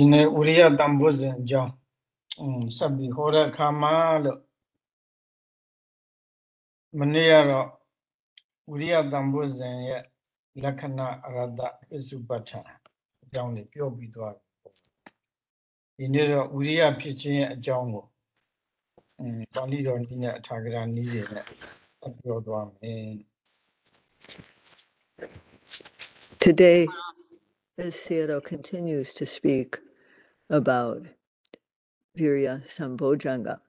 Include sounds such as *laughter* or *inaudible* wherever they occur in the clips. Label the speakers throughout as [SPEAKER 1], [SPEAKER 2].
[SPEAKER 1] ဒီနေ့ဥရိယတံဘုဇဉ်ကြောင်းဆက်ပြီးဟောတဲ့အခါမှာလို့မနေ့ကတော့ဥရိယတံဘုဇဉ်ရဲ့လက္ခဏာအရဒပစ္စုပ္ပတ္ထအကြောင်းကိုပြောပြီးသွားဒီနေ့တော့ဥရိယဖြစ်ခြင်းရဲ့အကြောင်းကိုအင်းပါဠိတော်နည်းနဲ့အထာဂရနည်းတွေနဲ့ပြောသွားမယ်
[SPEAKER 2] Today, as Theodore continues to speak, about Virya Sambojjhanga,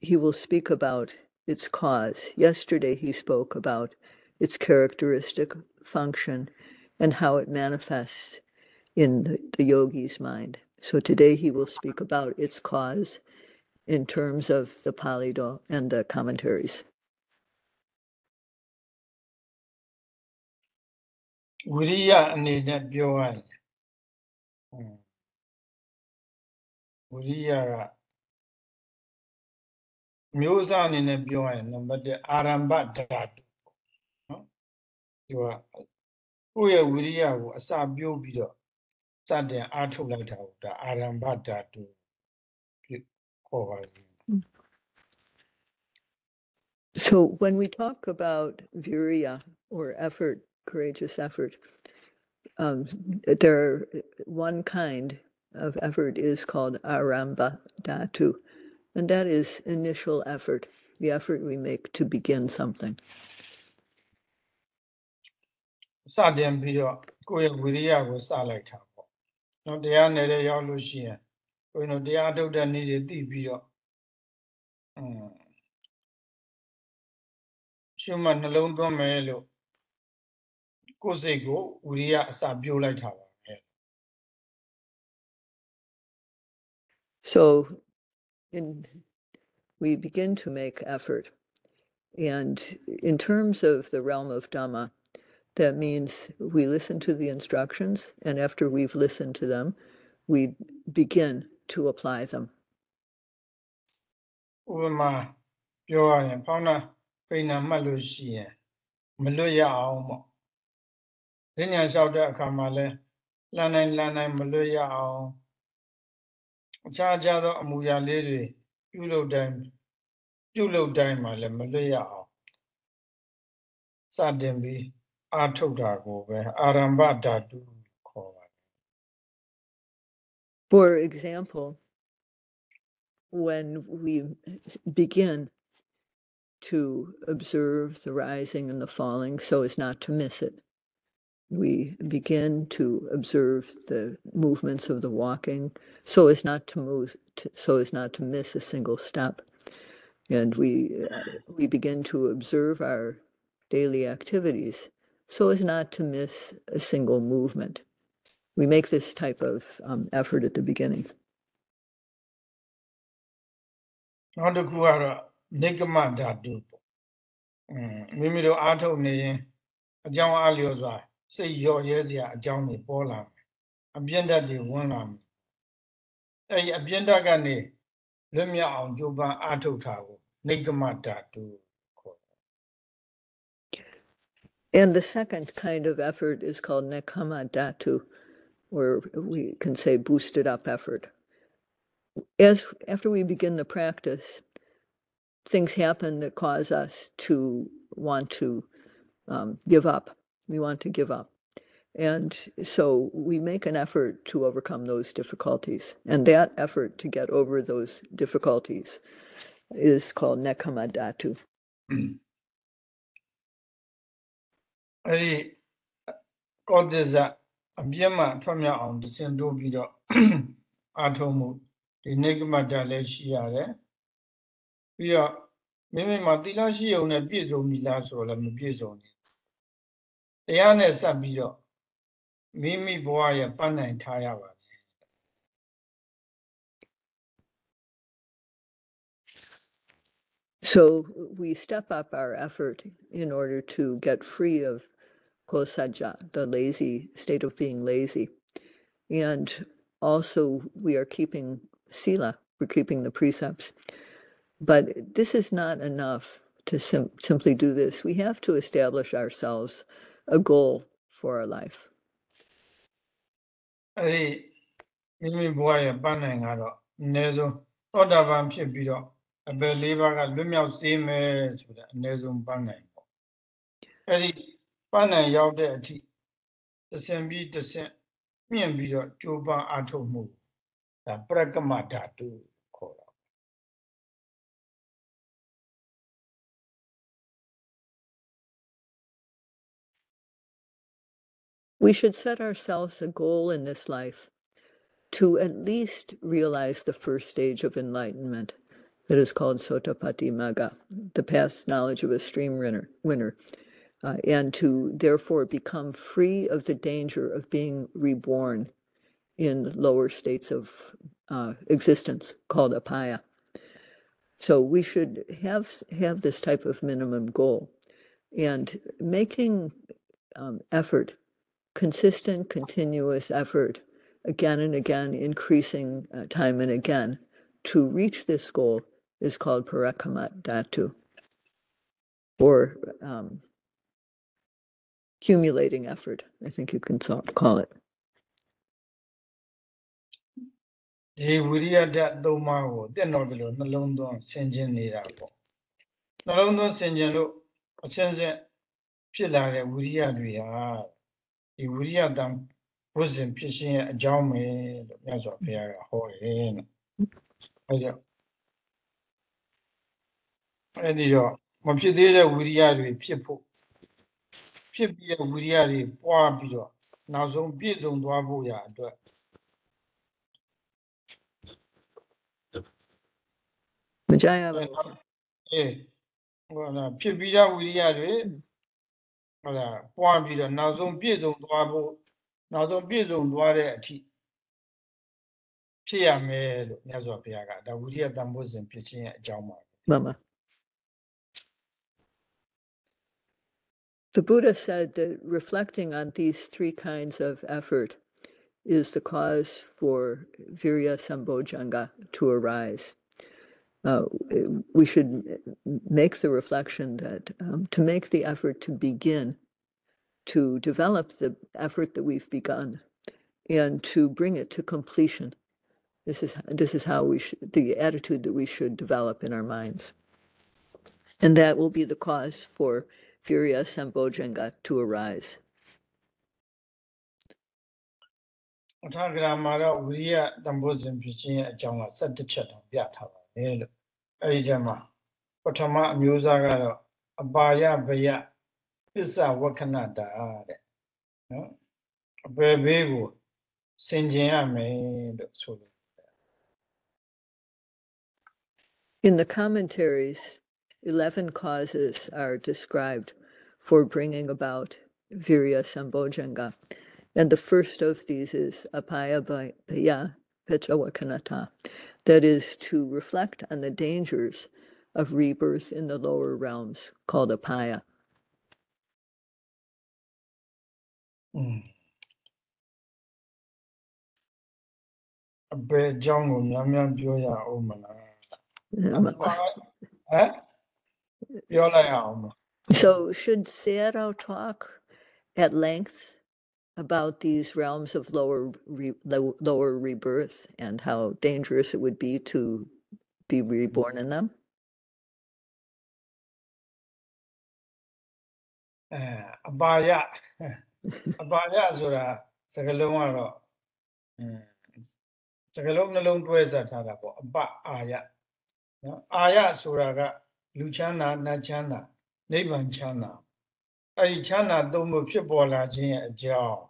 [SPEAKER 2] he will speak about its cause. Yesterday, he spoke about its characteristic function and how it manifests in the, the yogi's mind. So today, he will speak about its cause in terms of the Pali Do and the commentaries.
[SPEAKER 1] ဝိ ရိယအနေနဲ့ပြောရရင်อืมဝိရိယကမျိုးစားအနေနဲ့ပြောရရင်နံပါတ်1အာရမ္ဗဓာတုနော်ဒီကကိုယ့်ရဲ့ဝိရိယကိုအစာပြိုးပြီးတော့စတင်အားထုတ်လိုက်တာကိုဒါအာရမ္ဗဓာတုဖြစ်ခေါ်ပါတယ်
[SPEAKER 2] So when we talk about virya or effort, courageous effort, um, there uh, one kind of effort is called arambha dhatu, and that is initial effort, the effort we make to begin something.
[SPEAKER 1] စတင်ပြီးတော့ကိုယ့်ရဲ့ဝိရိယကိုစလိုက်တာပေါ့။နော်တရားနယ်တဲ့ရောက်လို့ရှိရင်ဘုရင်တို့တရားထုတ်တဲ့နေ့တွေသိပြီးတော့အင်းရှင်မနှလုံးသွင်းမယ်လို့ ကိုယ်စိတ်ကိုဝိရိယအစပြိုးလိုက်တာပါပဲ
[SPEAKER 2] So in, we begin to make effort. And in terms of the realm of Dhamma, that means we listen to the instructions, and after we've listened to them, we begin to apply them.
[SPEAKER 1] ဥပမာပြောရရင်ဖောင်းတာပိဏမှတ်လို့ရှိရင်မလွတ်ရအောင်ပေါ့ ဉာဏ်လျှောက်တဲ့အခါမှာလဲလှမ်းနိုင်လှမ်းနိုင်မလွတ်ရအောင်အခြားခြားသောအမူအရာလေးတွေပြုလုပ်တိုင်းပြုလုပ်တိုင်းမှာလည်းမလွတ်ရအောင်စတင်ပြီးအာထုတ်တာကိုပဲအာရမ္ဗဓာတုခေါ်ပါတယ်
[SPEAKER 2] For example, when we begin to observe the rising and the falling so as not to miss it, we begin to observe the movements of the walking so as not to move to, so as not to miss a single step and we uh, we begin to observe our daily activities so as not to miss a single movement we make this type of um, effort at the beginning
[SPEAKER 1] နောက်တစ်ခုကတော့နေကမဓာတုပေါ့อืมမိမိတို့အားထုတ်နေရင်အကြောင်းအားလျော်စွာ စိတ်လျော့ရဲစရာအကြောင်းတွေပေါ်လာမယ်အပြင်းဓာတ်တွေဝင်လာမယ်အဲဒီအပြင်းဓာတ်ကနေလွတ်မြောက်အောင်ကြိုးပမ်းအားထုတ်တာကိုနေကမဓာတုခေါ်တယ်
[SPEAKER 2] And the second kind of effort is called nekama datu, or we can say boosted up effort. As after we begin the practice, things happen that cause us to want to um, give up. We want to give up. And so we make an effort to overcome those difficulties. And that effort to get over those difficulties is called nekama datu.
[SPEAKER 1] အဲ့ဒီကောဒဇအပြင်းမှထွက်မြောက်အောင်တစင်တိုးပြီးတော့ အားထုတ်မှုဒီနေကမဓာတ်လည်းရှိရတယ်ပြီးတော့မိမိမှာသီလရှိုံနဲ့ပြည့်စုံပြီလားဆိုတော့လည်းမပြည့်စုံဘူး *clears throat*
[SPEAKER 2] So we step up our effort in order to get free of kosajja, the lazy state of being lazy. And also, we are keeping sila, we're keeping the precepts. But this is not enough to sim- simply do this. We have to establish ourselves a goal for our life.
[SPEAKER 1] အဲ့ဒီမိမိဘဝရဲ့ပန်းနိုင်ကတော့အနည်းဆုံးသောတာပန်ဖြစ်ပြီးတော့အပယ်လေးပါးကလွတ်မြောက်စေမယ်ဆိုတဲ့အနည်းဆုံးပန်းနိုင်ပေါ့အဲ့ဒီပန်းနိုင်ရောက်တဲ့အထိတစ်ဆင့်ပြီးတစ်ဆင့်မြင့်ပြီးတော့ကြိုးပမ်းအားထုတ်မှုဒါပရကမဓာတုခေါ်တာ
[SPEAKER 2] We should set ourselves a goal in this life to at least realize the first stage of enlightenment that is called Sotapatti Magga, the path knowledge of a stream winner, winner uh, and to therefore become free of the danger of being reborn in lower states of uh, existence called apaya. So we should have have this type of minimum goal, and making um, effort, consistent, continuous effort, again and again, increasing uh, time and again, to reach this goal is called parakamat dhatu, or um, accumulating effort. I think you can so- call it.
[SPEAKER 1] ဒီဝိရိယဓာတ်သုံးပါးကိုတက်တော်တယ်လို့နှလုံးသွင်းဆင်ခြင်နေတာပေါ့နှလုံးသွင်းဆင်ခြင်လို့အချင်းချင်းဖြစ်လာတဲ့ဝိရိယတွေဟာ ဒီဝိရိယတံဝိဇ္ဇင်ဖြစ်ခြင်းရဲ့အကြောင်းပဲလို့မြတ်စွာဘုရားကဟောတယ်နော်အဲကြောင့်အဲဒီတော့မဖြစ်သေးတဲ့ဝိရိယတွေဖြစ်ဖို့ဖြစ်ပြီးတဲ့ဝိရိယတွေပွားပြီးတော့နောက်ဆုံးပြည့်စုံသွားဖို့ရာအတွက်
[SPEAKER 2] Vijaya
[SPEAKER 1] အဲအေးဟိုလာဖြစ်ပြီးသားဝိရိယတွေ ဟုတ်လားပွားပြီးတော့နောက်ဆုံးပြည့်စုံသွားဖို့နောက်ဆုံးပြည့်စုံသွားတဲ့အထိဖြစ်ရမယ်လို့မြတ်စွာဘုရားကဒါဝိရိယတန်ဖိုးစဉ်ဖြစ်ခြင်းရဲ့အကြောင်းပါ
[SPEAKER 2] မှန်ပါ The Buddha said that reflecting on these three kinds of effort is the cause for virya sambojjhanga to arise uh, we should make the reflection that um, to make the effort to begin, to develop the effort that we've begun, and to bring it to completion. This is this is how we should, the attitude that we should develop in our minds, and that will be the cause for virya sambojjhanga to arise. In the commentaries, 11 causes are described for bringing about virya sambojjhanga. And the first of these is apaya bhaya paccavekkhanata, that is to reflect on the dangers of rebirth in the lower realms called apaya.
[SPEAKER 1] Mm.
[SPEAKER 2] So should Sayadaw talk at length? about these realms of lower re- low- lower rebirth and how dangerous it would be to be reborn in them?
[SPEAKER 1] အဲအပါယအပါယဆိုတာစကလုံးကတော့အင်းစကလုံးနှလုံးတွဲဆက်ထားတာပေါ့အပအာယနော်အာယဆိုတာကလူချမ်းသာနတ်ချမ်းသာနိဗ္ဗာန်ချမ်းသာအဲ့ဒီချမ်းသာသုံးခုဖြစ်ပေါ်လာခြင်းရဲ့အကြောင်း *laughs*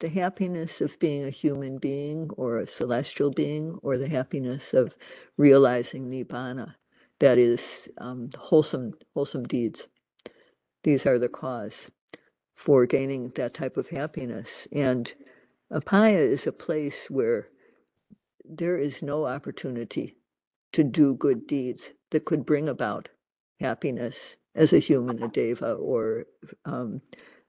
[SPEAKER 2] the happiness of being a human being or a celestial being or the happiness of realizing nibbana. That is um, wholesome, wholesome deeds. These are the cause for gaining that type of happiness. And Apaya is a place where there is no opportunity to do good deeds that could bring about happiness as a human, a deva, or um,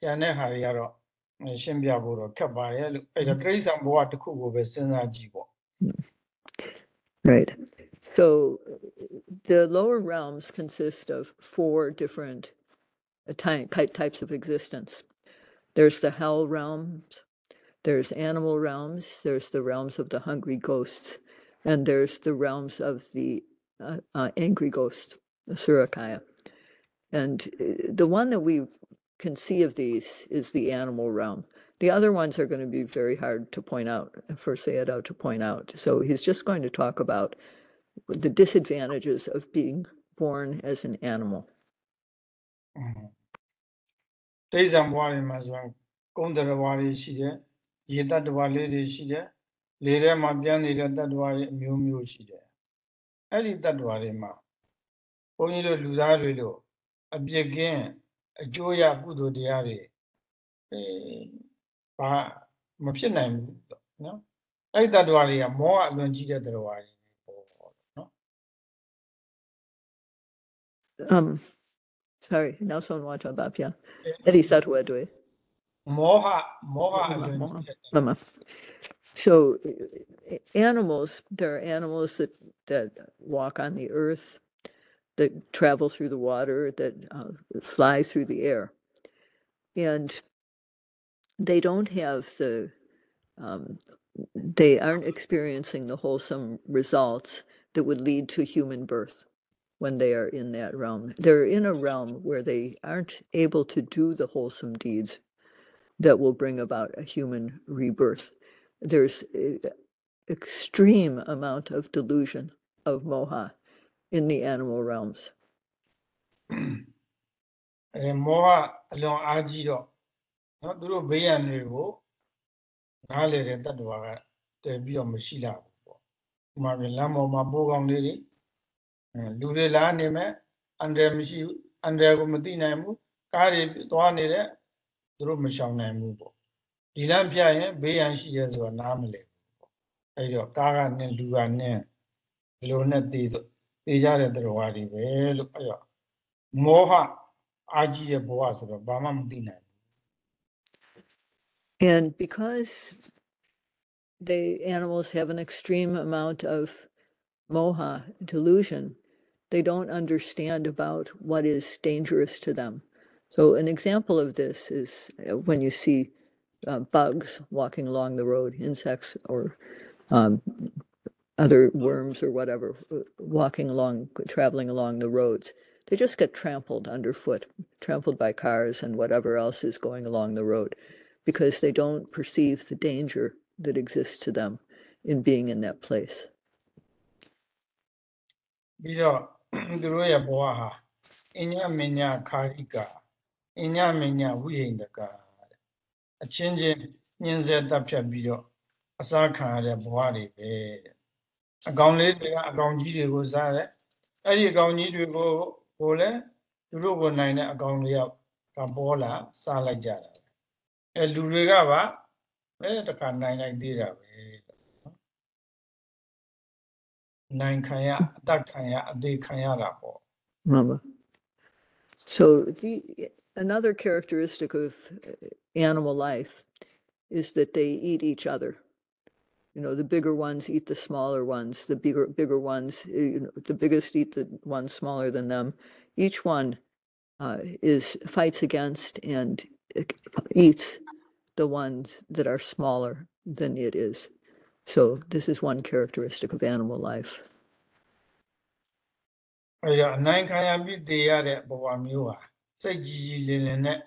[SPEAKER 1] ကျန်တဲ့ဟာတွေကတော့ရှင်းပြဖို့တော့ခက်ပါရဲ့လို့အဲ့တော့တရိစ္ဆာန်ဘဝတစ်ခုကိုပဲစဉ်းစားကြည့်ပေါ့
[SPEAKER 2] Right. So uh, the lower realms consist of four different uh, ty- ty- types of existence. There's the hell realms, there's animal realms, there's the realms of the hungry ghosts, and there's the realms of the uh, uh, angry ghost, the Surakaya. And uh, the one that we can see of these is the animal realm. The other ones are going to be very hard to point out for Sayadaw to point out. So he's just going to talk about the disadvantages of being born as an animal.
[SPEAKER 1] တိရစ္ဆာန်ဘဝတွေမှာဆိုရင်ကုန်းတရဝါတွေရှိတယ်ရေတတ္တဝါလေးတွေရှိတယ်လေထဲမှာပြန်နေတဲ့တတ္တဝါတွေအမျိုးမျိုးရှိတယ်အဲ့ဒီတတ္တဝါတွေမှာဘုန်းကြီးတို့လူသားတွေလို့အပြစ်ကင်း အကျိုးရကုသိုလ်တရားတွေအဲဘာမဖြစ်နိုင်ဘူးနော်အဲ့ဒီတတ္တဝါတွေကမောဟအလွန်ကြီးတဲ့တတ္တဝါတွေပေါ့နော်
[SPEAKER 2] Um, sorry, Nelson Watabapia. Eddie Satwedwe.
[SPEAKER 1] မောဟမောဟအလွန်ကြီးတဲ့
[SPEAKER 2] Mama. So uh, uh, animals, there are animals that, that walk on the earth, that travel through the water, that uh, fly through the air. And they don't have the, um, they aren't experiencing the wholesome results that would lead to human birth when they are in that realm. They're in a realm where they aren't able to do the wholesome deeds that will bring about a human rebirth. There's a extreme amount of delusion of moha in the animal realms.
[SPEAKER 1] အဲမောဟအလွန်အားကြီးတော့နော်သူတို့ဘေးရန်တွေကိုနားလေတဲ့တတ္တဝါကတည်ပြီးတော့မရှိလာဘူးပေါ့ဒီမှာပြန်လမ်းပေါ်မှာပိုးကောင်လေးတွေအဲလူတွေလာနေမဲ့အန်ဒရယ်မရှိဘူးအန်ဒရယ်ကိုမသိနိုင်ဘူးကားတွေသွားနေတဲ့သူတို့မရှောင်နိုင်ဘူးပေါ့ဒီလမ်းပြရင်ဘေးရန်ရှိရဲဆိုတာနားမလဲဘူးပေါ့အဲဒီတော့ကားကနဲ့လူကနဲ့ဒီလိုနဲ့တည်တော့ တည်ကြတဲ့တတ္တဝါတွေပဲလို့အဲ့တော့ မောဟအာကြီးတဲ့ဘဝဆိုတော့ဘာမှမသိနိုင်ဘူး
[SPEAKER 2] And because the animals have an extreme amount of moha delusion, they don't understand about what is dangerous to them. So, an example of this is uh, when you see uh, bugs walking along the road, insects or um, other worms or whatever uh, walking along, traveling along the roads. They just get trampled underfoot, trampled by cars and whatever else is going along the road because they don't perceive the danger that exists to them in being in that place.
[SPEAKER 1] ပြီးတော့ သူတို့ရဲ့ဘဝဟာအညမညာခာရိကအညမညာဝိဟိန္ဒကအချင်းချင်းညှင်းဆဲတပ်ဖြတ်ပြီးတော့အစားခံရတဲ့ဘဝတွေပဲတဲ့ *clears throat* အကောင်လေးတွေကအကောင်ကြီးတွေကိုစားတယ်အဲ့ဒီအကောင်ကြီးတွေကိုကိုလည်းသူတို့ကိုနိုင်တဲ့အကောင်လေးယောက်ကပေါ်လာစားလိုက်ကြတာအဲလူတွေကပါအဲတခါနိုင်လိုက်သေးတာပဲနိုင်ခံရအတတ်ခံရအသေးခံရတာပေါ့
[SPEAKER 2] Mama. So the another characteristic of uh, animal life is that they eat each other. You know, the bigger ones eat the smaller ones. The bigger bigger ones, uh, you know, the biggest eat the ones smaller than them. Each one uh, is fights against and uh, eats the ones that are smaller than it is. So this is one characteristic of animal life.
[SPEAKER 1] အဲဒါအနိုင်ခံရပြီးတည်ရတဲ့ဘဝမျိုးဟာစိတ်ကြီးကြီးလင်းလင်းနဲ့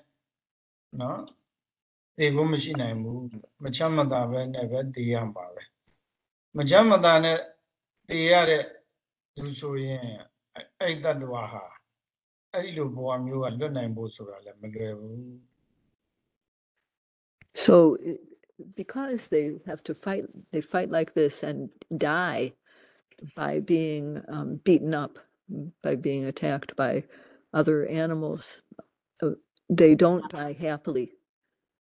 [SPEAKER 1] နော် တည်ဖို့မရှိနိုင်ဘူးမချမ်းမသာပဲနဲ့ပဲတည်ရမှာပဲ မကြမ်းမသာနဲ့တေရတဲ့လူဆိုရင်အဲ့အဲ့ဒီတတ္တဝါဟာအဲ့ဒီလိုဘဝမျိုးကလွတ်နိုင်ဖို့ဆိုတာလည်းမလွယ်ဘူး
[SPEAKER 2] So, i- because they have to fight, they fight like this and die by being um, beaten up, mm, by being attacked by other animals. Uh, they don't die happily.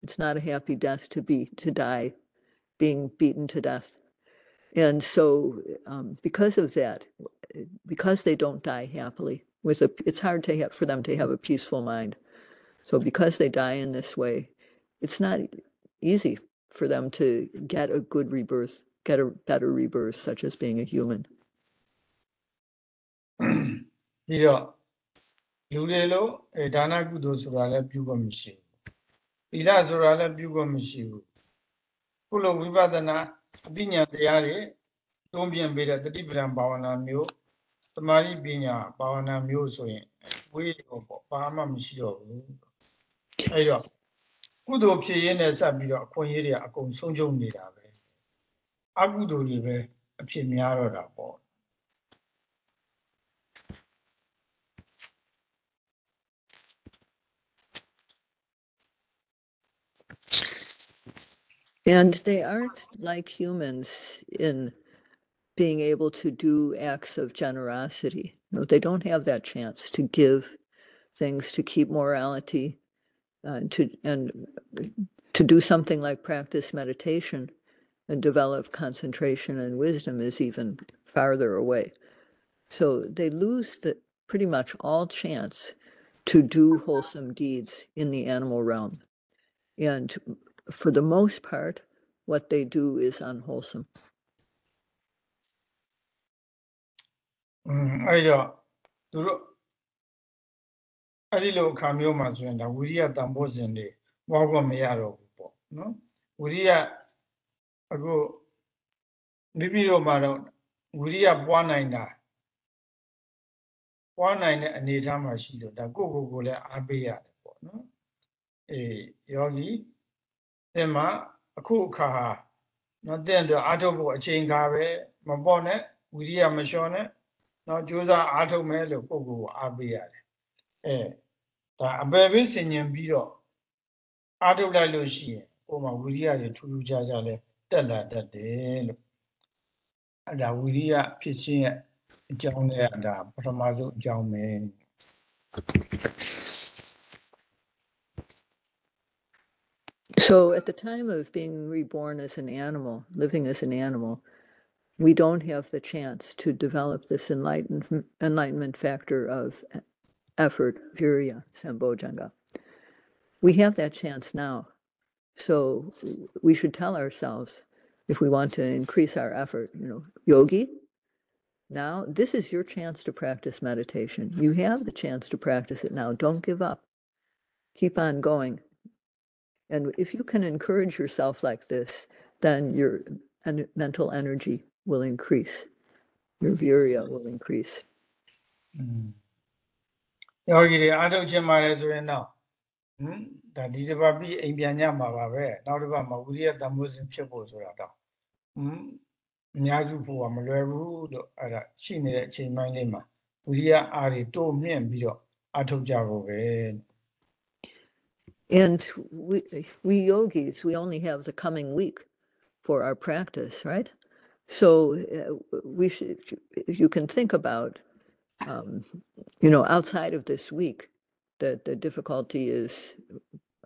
[SPEAKER 2] It's not a happy death to be to die being beaten to death. And so, um, because of that, w- because they don't die happily, with a, it's hard to have for them to have a peaceful mind. So, because they die in this way, it's not e- easy for them to get a good rebirth, get a better rebirth, such as being a human. *clears throat*
[SPEAKER 1] ပြီးတော့လူတွေလို့အဲဒါနကုသိုလ်ဆိုတာလည်းပြုဖို့မရှိဘူး သီလဆိုတာလည်းပြုဖို့မရှိဘူးခုလိုဝိပဿနာအပညာတရားတွေတွန်းပြင်ပေးတဲ့တတိပဒံဘာဝနာမျိုးသမာဓိပညာဘာဝနာမျိုးဆိုရင်ဝေးတော့ပေါ့ဘာမှမရှိတော့ဘူးအဲတော့ကုသိုလ်ဖြစ်ရင်းနဲ့စပ်ပြီးတော့အခွင့်အရေးတွေအကုန်ဆုံးရှုံးနေတာပဲအကုသိုလ်တွေပဲအဖြစ်များတော့တာပေါ့
[SPEAKER 2] And they aren't like humans in being able to do acts of generosity. No, they don't have that chance to give things, to keep morality, uh, to and to do something like practice meditation and develop concentration and wisdom is even farther away. So they lose the pretty much all chance to do wholesome deeds in the animal realm. And for the most part, what they do is unwholesome.
[SPEAKER 1] อืมအဲ့တော့သူတို့အဲ့ဒီလိုအခါမျိုးမှာဆိုရင်ဒါဝိရိယတန်ဖိုးစဉ်တွေဘွားခွင့်မရတော့ဘူးပေါ့နော်ဝိရိယအခုမိမိတို့မှာတော့ဝိရိယပွားနိုင်တာပွားနိုင်တဲ့အနေအထားမှာရှိလို့ဒါကိုယ့်ကိုယ်ကိုလည်းအားပေးရတယ်ပေါ့နော်အေးယောဂီ သင်မှာအခုအခါဟာနော်တဲ့အတွက်အားထုတ်ဖို့အချိန်ခါပဲမပေါ့နဲ့ဝိရိယမလျှော့နဲ့နော်ကြိုးစားအားထုတ်မယ်လို့ပုဂ္ဂိုလ်ကိုအားပေးရတယ်အဲဒါအပယ်ပေးဆင်ញင်ပြီးတော့အားထုတ်လိုက်လို့ရှိရင်ကိုယ်မှာဝိရိယတွေထူးထူးခြားခြားလဲတက်လာတတ်တယ်လို့အဲဒါဝိရိယဖြစ်ခြင်းရဲ့အကြောင်းလေးကဒါပထမဆုံးအကြောင်းပဲ
[SPEAKER 2] So at the time of being reborn as an animal, living as an animal, we don't have the chance to develop this enlightenment, enlightenment factor of effort, virya, sambojjhanga. We have that chance now. So we should tell ourselves if we want to increase our effort, you know, yogi, now this is your chance to practice meditation. You have the chance to practice it now. Don't give up. Keep on going. And if you can encourage yourself like this, then your en- mental energy will increase. Your virya will increase.
[SPEAKER 1] อืมယောဂီတွေအားထုတ်ခြင်းပါတယ်ဆိုရင်တော့ဟမ်ဒါဒီတစ်ပတ်ပြီးအိမ်ပြန်ကြမှာပါပဲနောက်တစ်ပတ်မှာဝိရိယတန်ဖိုးစဉ်ဖြစ်ဖို့ဆိုတာတော့ဟမ်အများစုဖို့ကမလွယ်ဘူးလို့အဲ့ဒါရှိနေတဲ့အချိန်ပိုင်းလေးမှာဝိရိယအားတွေတိုးမြင့်ပြီးတော့အားထုတ်ကြဖို့ပဲ
[SPEAKER 2] And we, we yogis, we only have the coming week for our practice, right? So uh, we should, you can think about, um, you know, outside of this week, that the difficulty is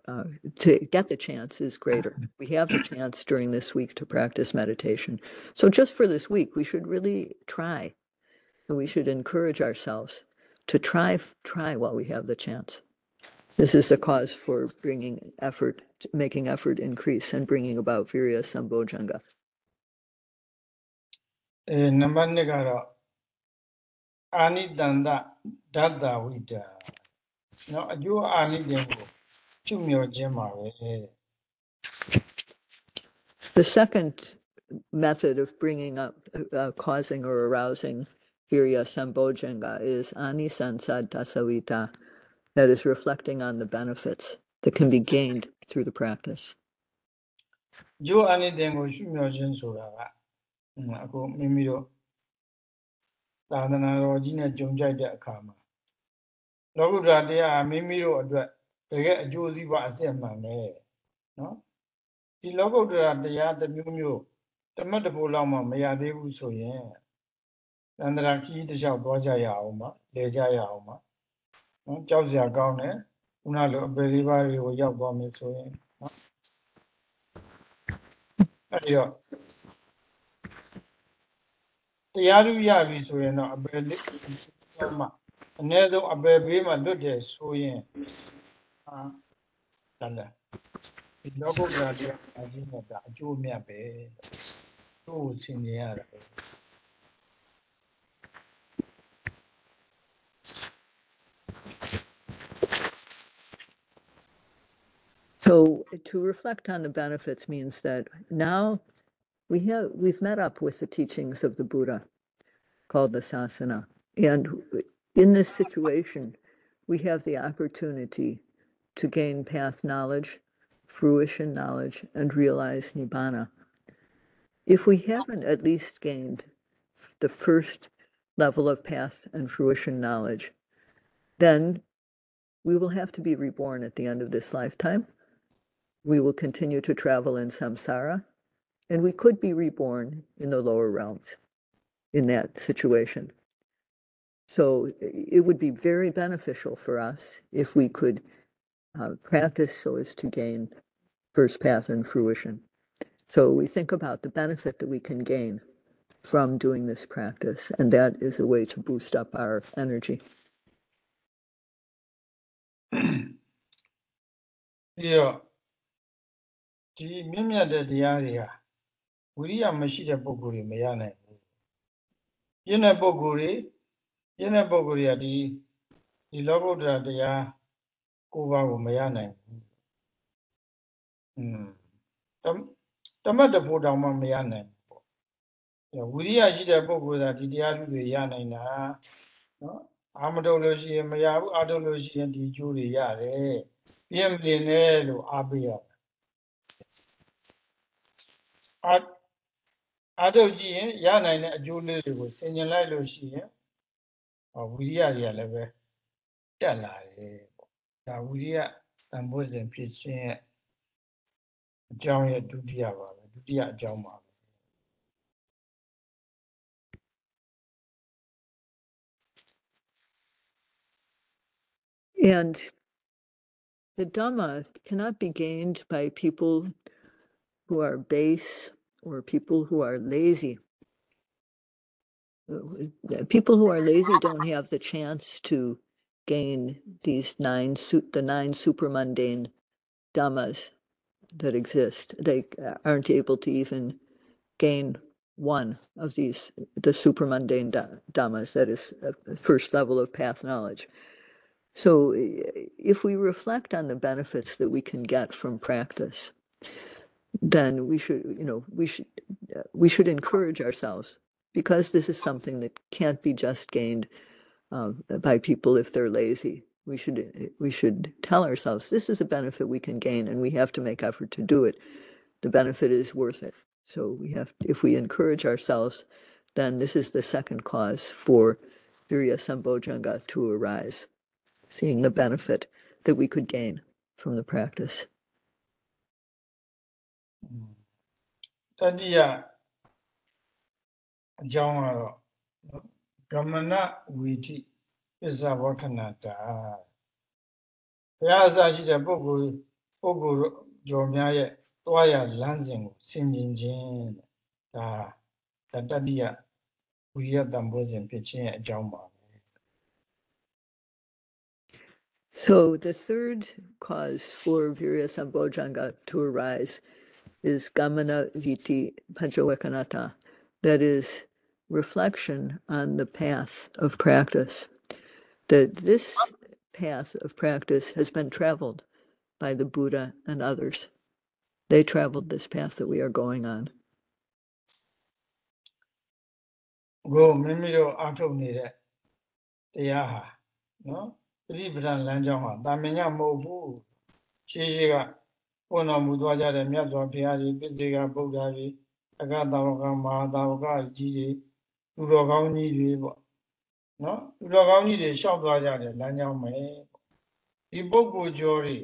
[SPEAKER 2] uh, to get the chance is greater. *coughs* We have the chance during this week to practice meditation. So just for this week, we should really try, and we should encourage ourselves to try, try while we have the chance. This is the cause for bringing effort, making effort increase and bringing about Virya
[SPEAKER 1] Sambojjhanga.
[SPEAKER 2] The second method of bringing up, uh, causing or arousing Virya Sambojjhanga is Anisansadasavita that is reflecting on the benefits that can be gained through the practice.
[SPEAKER 1] အကျိုးအာနိသင်ကိုကျွမြော်ခြင်းဆိုတာက อืมအခုမိမိတို့သာသနာတော်ကြီးနဲ့ကြုံကြိုက်တဲ့အခါမှာလောကုတ္တရာတရားဟာမိမိတို့အတွက်တကယ်အကျိုးစီးပွားအစစ်အမှန်ပဲနော်ဒီလောကုတ္တရာတရားတစ်မျိုးမျိုးတမတ်တဖို့လောက်မှမရသေးဘူးဆိုရင်သန္တရာခီးတစ်လျှောက်သွားကြရအောင်ပါလဲကြရအောင်ပါ နော်ကြောက်စရာကောင်းတယ်ခုနလိုအပေလေးပါးတွေကိုရောက်သွားမယ်ဆိုရင်နော်အဲ့ဒီတော့တရားလူရပြီဆိုရင်တော့အပေလေးမှအနည်းဆုံးအပေဘေးမှာလွတ်တယ်ဆိုရင်ဟာတန်တယ်ဒီလောကုတ္တရာတရားအကြီးနဲ့ဒါအကျိုးမြတ်ပဲသူ့ကိုဆင်ခြင်ရတာ
[SPEAKER 2] So to reflect on the benefits means that now we have we've met up with the teachings of the Buddha called the sasana. And in this situation, we have the opportunity to gain path knowledge, fruition knowledge, and realize nibbana. If we haven't at least gained the first level of path and fruition knowledge, then we will have to be reborn at the end of this lifetime. We will continue to travel in samsara, and we could be reborn in the lower realms in that situation. So it would be very beneficial for us if we could uh, practice so as to gain first path and fruition. So we think about the benefit that we can gain from doing this practice, and that is a way to boost up our energy.
[SPEAKER 1] ပြီးတော့ ဒီမြင့်မြတ်တဲ့တရားတွေဟာဝိရိယမရှိတဲ့ပုဂ္ဂိုလ်တွေမရနိုင်ဘူးပြည့်တဲ့ပုဂ္ဂိုလ်တွေပြည့်တဲ့ပုဂ္ဂိုလ်တွေကဒီဒီလောကုတ္တရာတရားကိုးပါးကိုမရနိုင်ဘူးอืมတမတမတ်တဖို့တောင်မှမရနိုင်ဘူးပေါ့အဲဝိရိယရှိတဲ့ပုဂ္ဂိုလ်ကဒီတရားထုတွေရနိုင်တာနော်အာမထုတ်လို့ရှိရင်မရဘူးအာထုတ်လို့ရှိရင်ဒီကျိုးတွေရတယ်ပြည့်မလင်နဲ့လို့အားပေးရတယ် အာအာထုတ်ကြည့်ရင်ရနိုင်တဲ့အကျိုးလေးတွေကိုဆင်ញင်လိုက်လို့ရှိရင်ဟောဝိရိယတွေကလည်းပဲတက်လာတယ်ပေါ့ဒါဝိရိယတန်ဖိုးစဉ်ဖြစ်ခြင်းရဲ့အကြောင်းရဲ့ဒုတိယပါပဲဒုတိယအကြောင်းပါပဲ
[SPEAKER 2] And the Dhamma cannot be gained by people who are base or people who are lazy. Uh, People who are lazy don't have the chance to gain these nine, the nine supramundane dhammas that exist. They uh, aren't able to even gain one of these, the supramundane dha- dhammas, that is, uh, the first level of path knowledge. So, if we reflect on the benefits that we can get from practice, then we should, you know, we should, uh, we should encourage ourselves because this is something that can't be just gained um, by people if they're lazy. We should, uh, we should tell ourselves this is a benefit we can gain, and we have to make effort to do it. The benefit is worth it. So we have, if we encourage ourselves, then this is the second cause for Virya Sambojjhanga to arise seeing the benefit that we could gain from the practice.
[SPEAKER 1] တတိယအကြောင်းကတော့ကမဏဝီထိပစ္စဝခဏတာဘုရားအစရှိတဲ့ပုဂ္ဂိုလ်ပုဂ္ဂိုလ်ကျော်များရဲ့တွားရလမ်းစဉ်ကိုဆင်ခြင်ခြင်းဒါတတိယဝိရတံဘောဇဉ်ဖြစ်ခြင်းရဲ့အကြောင်းပါ
[SPEAKER 2] So the third cause for Virya Sambojjhanga to arise is Gamana Viti Panchavekanata, that is reflection on the path of practice. That this path of practice has been traveled by the Buddha and others. They traveled this path that we are going on.
[SPEAKER 1] ကိုမိမိတို့အားထုတ်နေတဲ့တရားဟာနော်သတိပဋ္ဌာန်လမ်းကြောင်းဟာတာမင်ညမဟုတ်ဘူးရှေးရှေးက ဘုန်းတော်မူသွားကြတဲ့မြတ်စွာဘုရားကြီးပြည့်စေကဗုဒ္ဓကြီး အကတာဝကမဟာတာဝကကြီးတွေသူတော်ကောင်းကြီးတွေပေါ့နော်သူတော်ကောင်းကြီးတွေရှောက်သွားကြတယ်လမ်းကြောင်းမယ်ပေါ့ဒီပုဂ္ဂိုလ်ကျော်တွေ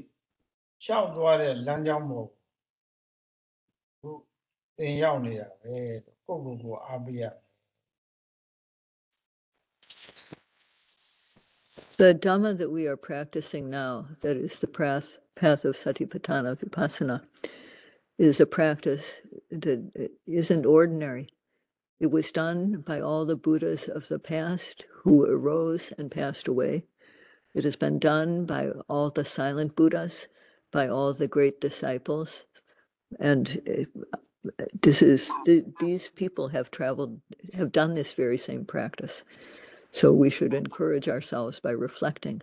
[SPEAKER 1] ရှောက်သွားတဲ့လမ်းကြောင်းပေါ်ခုသင်ရောက်နေတာပဲကိုယ့်ကိုယ်ကိုအားပေးရ
[SPEAKER 2] The Dhamma that we are practicing now, that is the path, path of Satipatthana Vipassana, is a practice that isn't ordinary. It was done by all the Buddhas of the past who arose and passed away. It has been done by all the silent Buddhas, by all the great disciples. And uh, this is, these people have traveled, have done this very same practice. So we should encourage ourselves by reflecting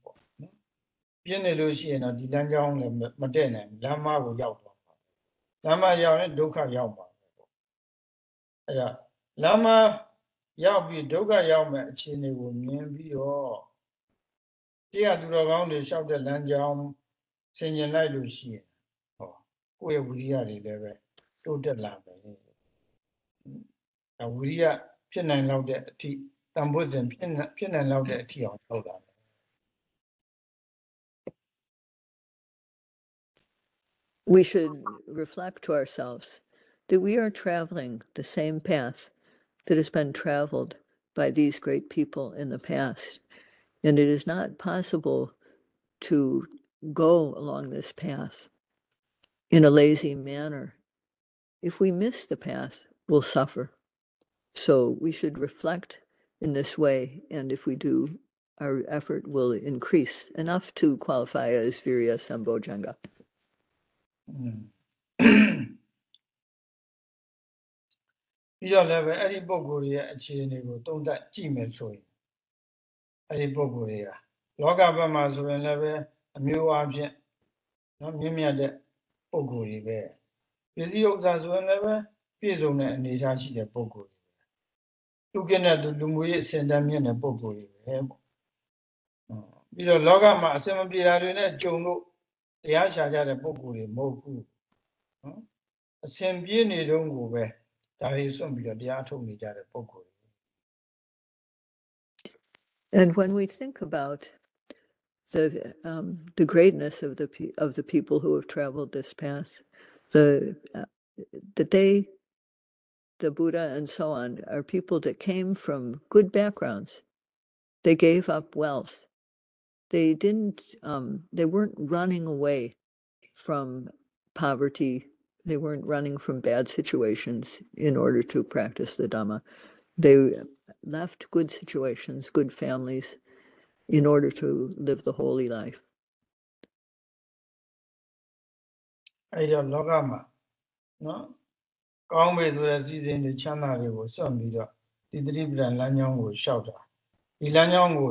[SPEAKER 1] ပြင်းနေလို့ရှိရင်တော့ဒီလမ်းကြောင်းလည်းမမတည့်နိုင်ဘူးလမ်းမကိုရောက်တော့မှာလမ်းမရောက်ရင်ဒုက္ခရောက်မှာပဲပေါ့အဲ့ဒါလမ်းမရောက်ပြီးဒုက္ခရောက်မဲ့အခြေအနေကိုမြင်ပြီးတော့တရားသူတော်ကောင်းတွေလျှောက်တဲ့လမ်းကြောင်းဆင်ញင်လိုက်လို့ရှိရင်ဟောကိုယ့်ရဲ့ဝိရိယတွေလည်းပဲတိုးတက်လာမယ်အဲဝိရိယဖြစ်နိုင်လောက်တဲ့အထိတန်ဖို့စဉ်ဖြစ်နိုင်ဖြစ်နိုင်လောက်တဲ့အထိအောင်လုပ်တာမယ်
[SPEAKER 2] We should reflect to ourselves that we are traveling the same path that has been traveled by these great people in the past. And it is not possible to go along this path in a lazy manner. If we miss the path, we'll suffer. So we should reflect in this way. And if we do, our effort will increase enough to qualify as Virya Sambojjhanga.
[SPEAKER 1] อืมပြီးတော့လည်းပဲအဲ့ဒီပုံကိုယ်ရဲ့အခြေအနေကိုတုံ့တက်ကြည့်မယ်ဆိုရင်အဲ့ဒီပုံကိုယ်တွေကလောကဘက်မှာဆိုရင်လည်းပဲအမျိုးအချင်းနော်မြင့်မြတ်တဲ့ပုံကိုယ်တွေပဲပစ္စည်းဥစ္စာဆိုရင်လည်းပဲပြည့်စုံတဲ့အနေအထားရှိတဲ့ပုံကိုယ်တွေပဲသူကနဲ့သူလူမျိုးရေးအစဉ်တန်းမြင့်တဲ့ပုံကိုယ်တွေပဲပေါ့ဟုတ်ပြီးတော့လောကမှာအစင်မပြေတာတွေနဲ့ကြုံလို့ တရားရှာကြတဲ့ပုံကိုယ်တွေမဟုတ်ဘူးနော်အစဉ်ပြေးနေတုန်းကိုပဲဒါတွေစွန့်ပြီးတော့တရားထုတ်နေကြတဲ့ပုံကိုယ်တွေ
[SPEAKER 2] And when we think about the um, the greatness of the pe- of the people who have traveled this path, the uh, that they, the Buddha and so on, are people that came from good backgrounds. They gave up wealth. They didn't. Um, they weren't running away from poverty. They weren't running from bad situations in order to practice the Dhamma. They left good situations, good families, in order to live the holy life.
[SPEAKER 1] အဲ့တော့လောကမှာနော်ကောင်းပြီဆိုတဲ့စီစဉ်တွေချမ်းသာတွေကိုစွန့်ပြီးတော့ဒီသတိပ္ပံလမ်းကြောင်းကိုရှောက်တာဒီလမ်းကြောင်းကို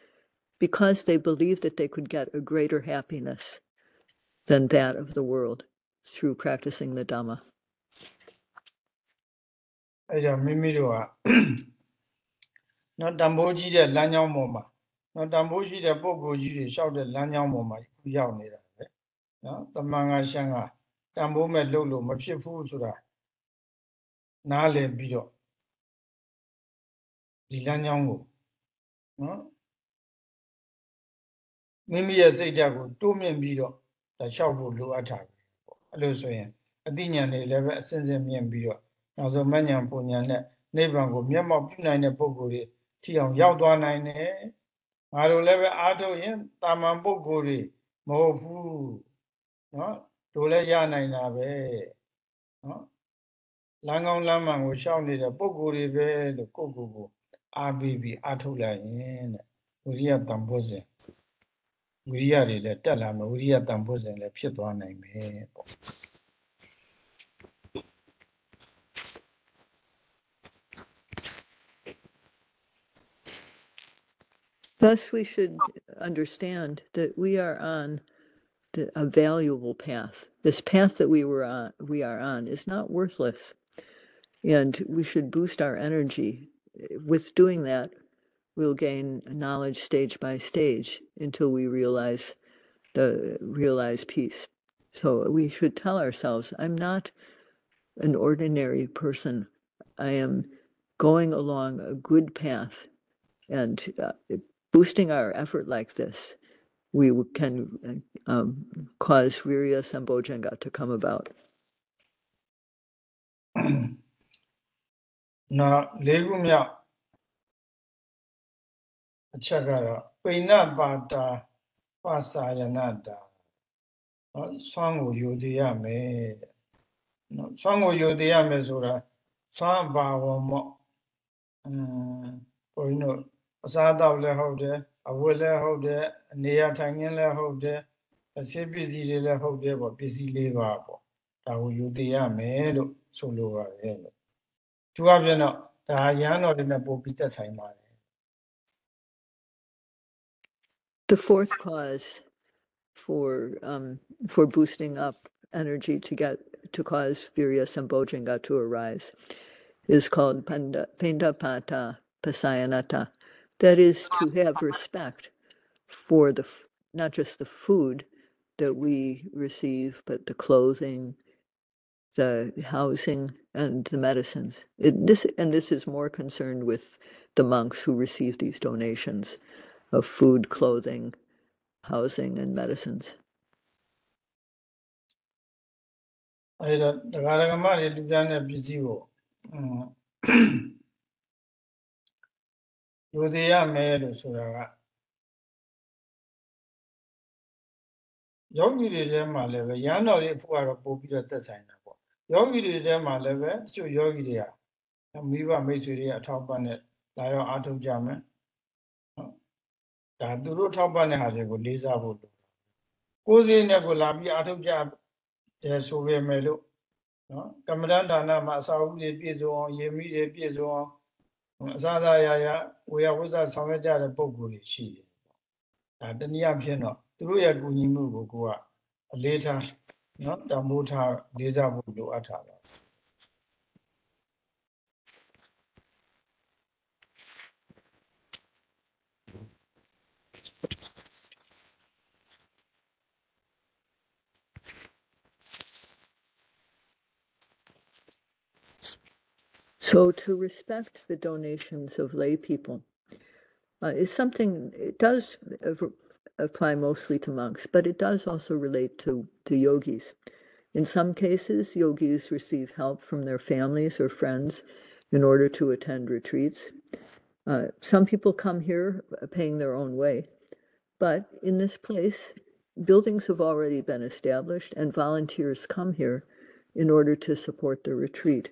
[SPEAKER 2] because they believed that they could get a greater happiness than that of the world through practicing the Dhamma.
[SPEAKER 1] အဲ့ကြောင့်မိမိတို့ကနော်တန်ဖိုးကြီးတဲ့လမ်းကြောင်းပေါ်မှာနော်တန်ဖိုးရှိတဲ့ပုံကိုယ်ကြီးတွေရှောက်တဲ့လမ်းကြောင်းပေါ်မှာရောက်နေတာပဲနော်တမန်ကရှမ်းကတန်ဖိုးမဲ့လုပ်လို့မဖြစ်ဘူးဆိုတာနားလည်ပြီးတော့ဒီလမ်းကြောင်းကိုနော် *clears throat* မိမိရဲ့စိတ်ဓာတ်ကိုတိုးမြင့်ပြီးတော့ဒါလျှောက်ဖို့လိုအပ်တာပဲပေါ့အဲ့လိုဆိုရင်အသိဉာဏ်တွေလည်းပဲအစဉ်စဉ်မြင့်ပြီးတော့နောက်ဆုံးမဉ္ဇဉ်ပူဉ္ဇဉ်နဲ့နိဗ္ဗာန်ကိုမျက်မှောက်ပြုနိုင်တဲ့ပုဂ္ဂိုလ်တွေထီအောင်ရောက်သွားနိုင်တယ်ငါတို့လည်းပဲအားထုတ်ရင်တာမန်ပုဂ္ဂိုလ်တွေမဟုတ်ဘူးနော်တို့လည်းရနိုင်တာပဲနော်လမ်းကောင်းလမ်းမှန်ကိုရှောက်နေတဲ့ပုဂ္ဂိုလ်တွေပဲလို့ကိုယ့်ကိုယ်ကိုအားပေးပြီးအားထုတ်လိုက်ရင်တဲ့ဝိရိယတန်ဖိုးစဉ် ဝိရိယတွေလည်းတက်လာမယ်ဝိရိယတန်ဖိုးစဉ်လည်းဖြစ်သွားနိုင်မယ်ပေါ့
[SPEAKER 2] Thus, we should understand that we are on the, a valuable path. This path that we were on, we are on, is not worthless, and we should boost our energy. With doing that, we'll gain knowledge stage by stage until we realize the realize peace. So we should tell ourselves, I'm not an ordinary person. I am going along a good path and uh, boosting our effort like this, we can um, cause Virya Sambojjhanga to come about.
[SPEAKER 1] Now, အချက်ကတော့ပိဏပါတာပါစာယနာတာနော်ဆွမ်းကိုယူတည်ရမယ်တဲ့နော်ဆွမ်းကိုယူတည်ရမယ်ဆိုတာဆွမ်းဘာဝမော့အင်းဘုန်းကြီးတို့အစားအသောက်လည်းဟုတ်တယ်အဝတ်လည်းဟုတ်တယ်အနေရထိုင်ခင်းလည်းဟုတ်တယ်အစိပစ္စည်းတွေလည်းဟုတ်တယ်ပေါ့ပစ္စည်းလေးပါပေါ့ဒါကိုယူတည်ရမယ်လို့ဆိုလိုပါတယ်လို့သူအပြင်တော့ဒါရဟန်းတော်တွေနဲ့ပို့ပြီးတက်ဆိုင်ပါတယ်
[SPEAKER 2] The fourth cause for um, for boosting up energy to get to cause Virya Sambojjhanga to arise is called Panda, Pendapata Pasayanata. That is to have respect for the not just the food that we receive, but the clothing, the housing, and the medicines. It, this and this is more concerned with the monks who receive these donations of food, clothing, housing, and medicines.
[SPEAKER 1] အဲဒီတော့တရားဓမ္မတွေလူပြန်တဲ့ပစ္စည်းကိုအင်းယူသေးရမယ်လို့ဆိုတာကယောဂီတွေထဲမှာလည်းပဲရဟန်းတော်တွေအဖို့ကတော့ပို့ပြီးတော့တက်ဆိုင်တာပေါ့ယောဂီတွေထဲမှာလည်းပဲတချို့ယောဂီတွေကမိဘမိတ်ဆွေတွေအထောက်ပံ့နဲ့လာရောက်အားထုတ်ကြမယ်ဟုတ် ဒါသူတို့ထောက်ပံ့တဲ့ဟာတွေကိုလေးစားဖို့လိုကိုယ်စီနဲ့ကိုလာပြီးအားထုတ်ကြတယ်ဆိုပေမဲ့လို့နော်ကမ္မဋ္ဌာန်းဌာနမှာအစာအုပ်တွေပြည့်စုံအောင်ရေမိတွေပြည့်စုံအောင်အစာသာရရဝေယဝိဇ္ဇဆောင်ရွက်ကြတဲ့ပုံကိုယ်တွေရှိတယ်ဒါတနည်းအားဖြင့်တော့သူတို့ရဲ့ကူညီမှုကိုကိုကအလေးထားနော်တမိုးထားလေးစားဖို့လိုအပ်တာပါ
[SPEAKER 2] So to respect the donations of lay people uh, is something it does apply mostly to monks, but it does also relate to, to yogis. In some cases, yogis receive help from their families or friends in order to attend retreats. Uh, some people come here uh, paying their own way, but in this place, buildings have already been established and volunteers come here in order to support the retreat.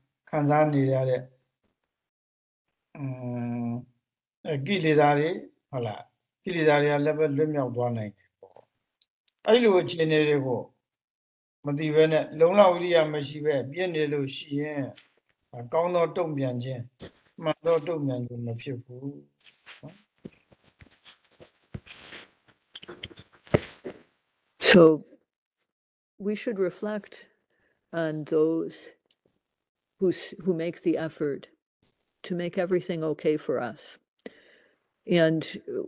[SPEAKER 1] ခံစားနေရတဲ့အင်းအကိလေသာတွေဟုတ်လားကိလေသာတွေကလည်းပဲလွတ်မြောက်သွားနိုင်တယ်ပေါ့အဲ့လိုအခြေအနေတွေကို မသိဘဲနဲ့လုံလဝိရိယမရှိပဲပြည့်နေလို့ရှိရင်အကောင်းသောတုံ့ပြန်ခြင်းမှန်သောတုံ့ပြန်ခြင်းမဖြစ်ဘူး
[SPEAKER 2] So we should reflect on those who who make the effort to make everything okay for us. And uh,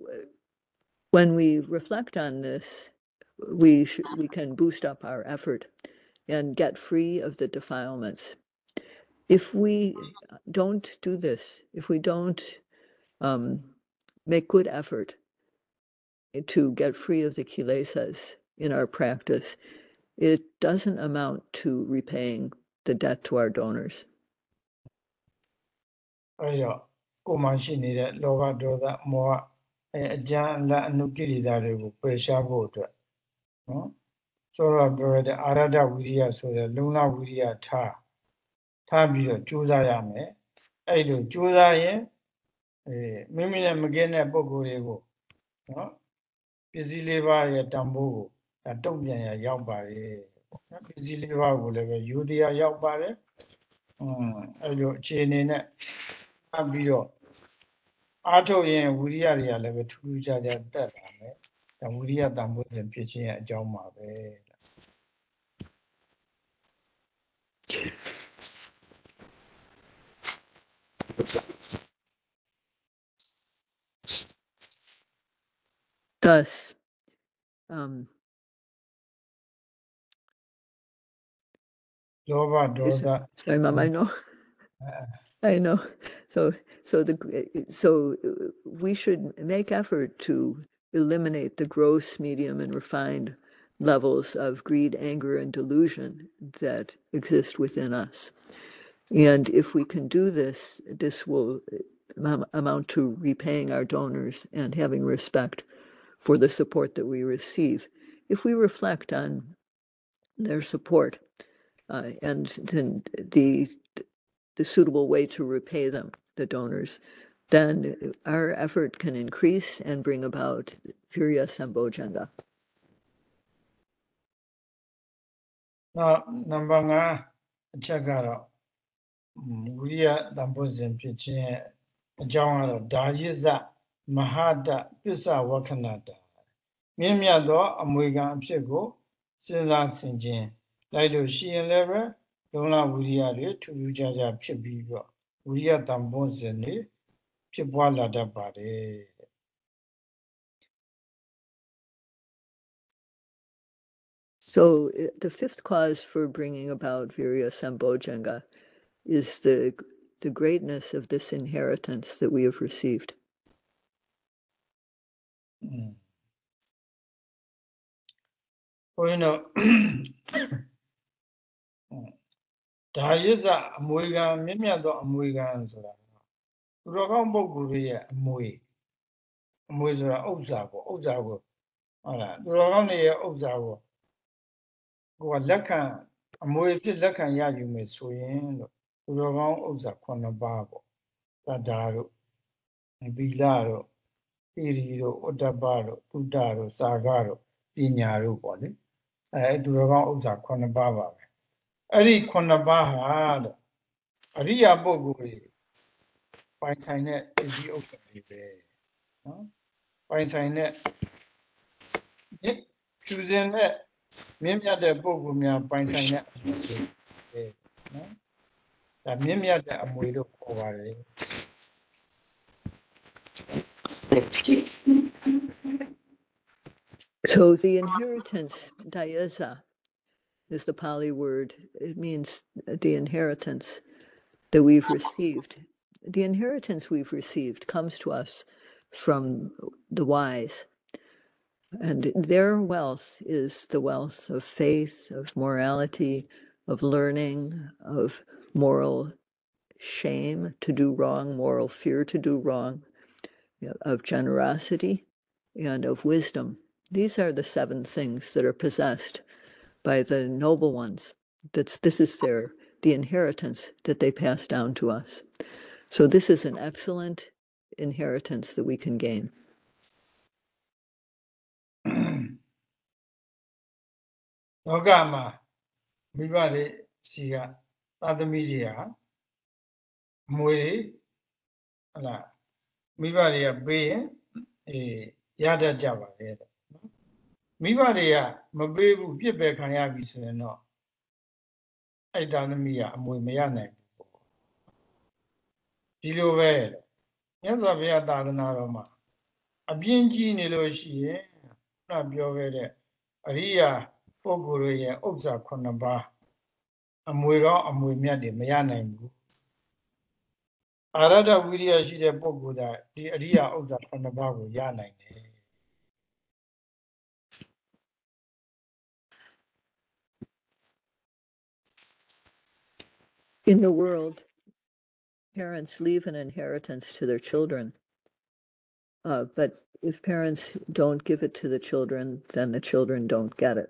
[SPEAKER 2] when we reflect on this, we sh- we can boost up our effort and get free of the defilements. If we don't do this, if we don't um, make good effort to get free of the kilesas in our practice, it doesn't amount to repaying the debt to our donors.
[SPEAKER 1] အဲ့တော့ကိုယ်မှရှိနေတဲ့လောဘဒေါသမောဟအဲအကြမ်းအလတ်အနုကိရိတာတွေကိုပယ်ရှားဖို့အတွက်နော်ဆိုတော့ပြောရတဲ့အာရဒဝိရိယဆိုတဲ့လုံလဝိရိယထားထားပြီးတော့ကြိုးစားရမယ်အဲ့လိုကြိုးစားရင်အဲမိမိနဲ့မကင်းတဲ့ပုံကိုယ်တွေကိုနော်ပစ္စည်းလေးပါးရဲ့တန်ဖိုးကိုဒါတုံ့ပြန်ရရောက်ပါတယ်နော် ပစ္စည်းလေးပါးကိုလည်းပဲယူတရားရောက်ပါတယ်อืมအဲ့လိုအခြေအနေနဲ့အပ်ပြီးတော့အားထုတ်ရင်ဝိရိယတွေကလည်းပဲထူးထူးခြားခြားတက်လာမယ်။ဒါဝိရိယတန်ဖိုးစဉ်ဖြစ်ခြင်းရဲ့အကြောင်းပါပဲ။
[SPEAKER 2] Thus, um,
[SPEAKER 1] လောဘဒေါ
[SPEAKER 2] Is-
[SPEAKER 1] သ
[SPEAKER 2] sorry, Mom, I know. *laughs* I know. So, so the gr- uh, so uh, we should make effort to eliminate the gross, medium, and refined levels of greed, anger, and delusion that exist within us. And if we can do this, this will uh, am- amount to repaying our donors and having respect for the support that we receive. If we reflect on their support uh, and then the the suitable way to repay them, the donors, then our effort can increase and bring about Virya
[SPEAKER 1] Sambojjhanga. Now, number 5အချက်ကတော့ဝိရတံပိုးစဉ်ဖြစ်ခြင်းအကြောင်းကတော့ဒါယိဇမဟာတပစ္စဝက္ခဏတမြင့်မြတ်သောအမွေခံအဖြစ်ကိုစဉ်းစားဆင်ခြင်း
[SPEAKER 2] so the fifth cause for bringing about virya sambojjhanga is the the greatness of this inheritance that we have received.
[SPEAKER 1] Well, you know, ဒါရစ္ဆအမွေခံမြင့်မြတ်သောအမွေခံဆိုတာကသူတော်ကောင်းပုဂ္ဂိုလ်တွေရဲ့အမွေအမွေဆိုတာဥစ္စာကိုဥစ္စာကိုဟုတ်လားသူတော်ကောင်းတွေရဲ့ဥစ္စာကိုကိုကလက်ခံအမွေဖြစ်လက်ခံရယူမယ်ဆိုရင်လို့သူတော်ကောင်းဥစ္စာ9ပါးပေါ့သတ္တာတို့သီလတို့ဣရိတို့ဥဒ္ဒပတို့သုဒ္ဓတို့စာဂတို့ပညာတို့ပေါ့လေအဲသူတော်ကောင်းဥစ္စာ9ပါးပါပဲ အဲ့ဒီ9ပါးဟာတဲ့အရိယာပုဂ္ဂိုလ်တွေပိုင်ဆိုင်တဲ့ပစ္စည်းဥစ္စာတွေပဲနော်ပိုင်ဆိုင်တဲ့မြင့်ဖြူစင်တဲ့မြင့်မြတ်တဲ့ပုဂ္ဂိုလ်များပိုင်ဆိုင်တဲ့အမွေတွေပဲနော်ဒါမြင့်မြတ်တဲ့အမွေလို့ခေါ်ပါတယ်
[SPEAKER 2] So the inheritance, dayasa, is the Pali word. It means the inheritance that we've received. The inheritance we've received comes to us from the wise. And their wealth is the wealth of faith, of morality, of learning, of moral shame to do wrong, moral fear to do wrong, of generosity, and of wisdom. These are the seven things that are possessed by the noble ones. That's this is their the inheritance that they pass down to us. So this is an excellent inheritance that we can gain.
[SPEAKER 1] လောကမှာမိဘတွေစီကသာသမီတွေဟာအမွေတွေဟလာမိဘတွေကပေးရင်အေးရတတ်ကြပါလေတဲ့နော် မိဘတွေကမပေးဘူးပြစ်ပယ်ခံရပြီဆိုရင်တော့အဲ့သာသမီကအမွေမရနိုင်ဘူးပေါ့ဒီလိုပဲတဲ့မြတ်စွာဘုရားသာသနာတော်မှာအပြင်းကြီးနေလို့ရှိရင်ခုနပြောခဲ့တဲ့အရိယာပုဂ္ဂိုလ်တွေရဲ့ဥစ္စာ9ပါးအမွေကောင်းအမွေမြတ်တွေမရနိုင်ဘူးအာရဒဝိရိယရှိတဲ့ပုဂ္ဂိုလ်ကဒီအရိယာဥစ္စာ9ပါးကိုရနိုင်တယ်
[SPEAKER 2] In the world, parents leave an inheritance to their children. Uh, but if parents don't give it to the children, then the children don't get it.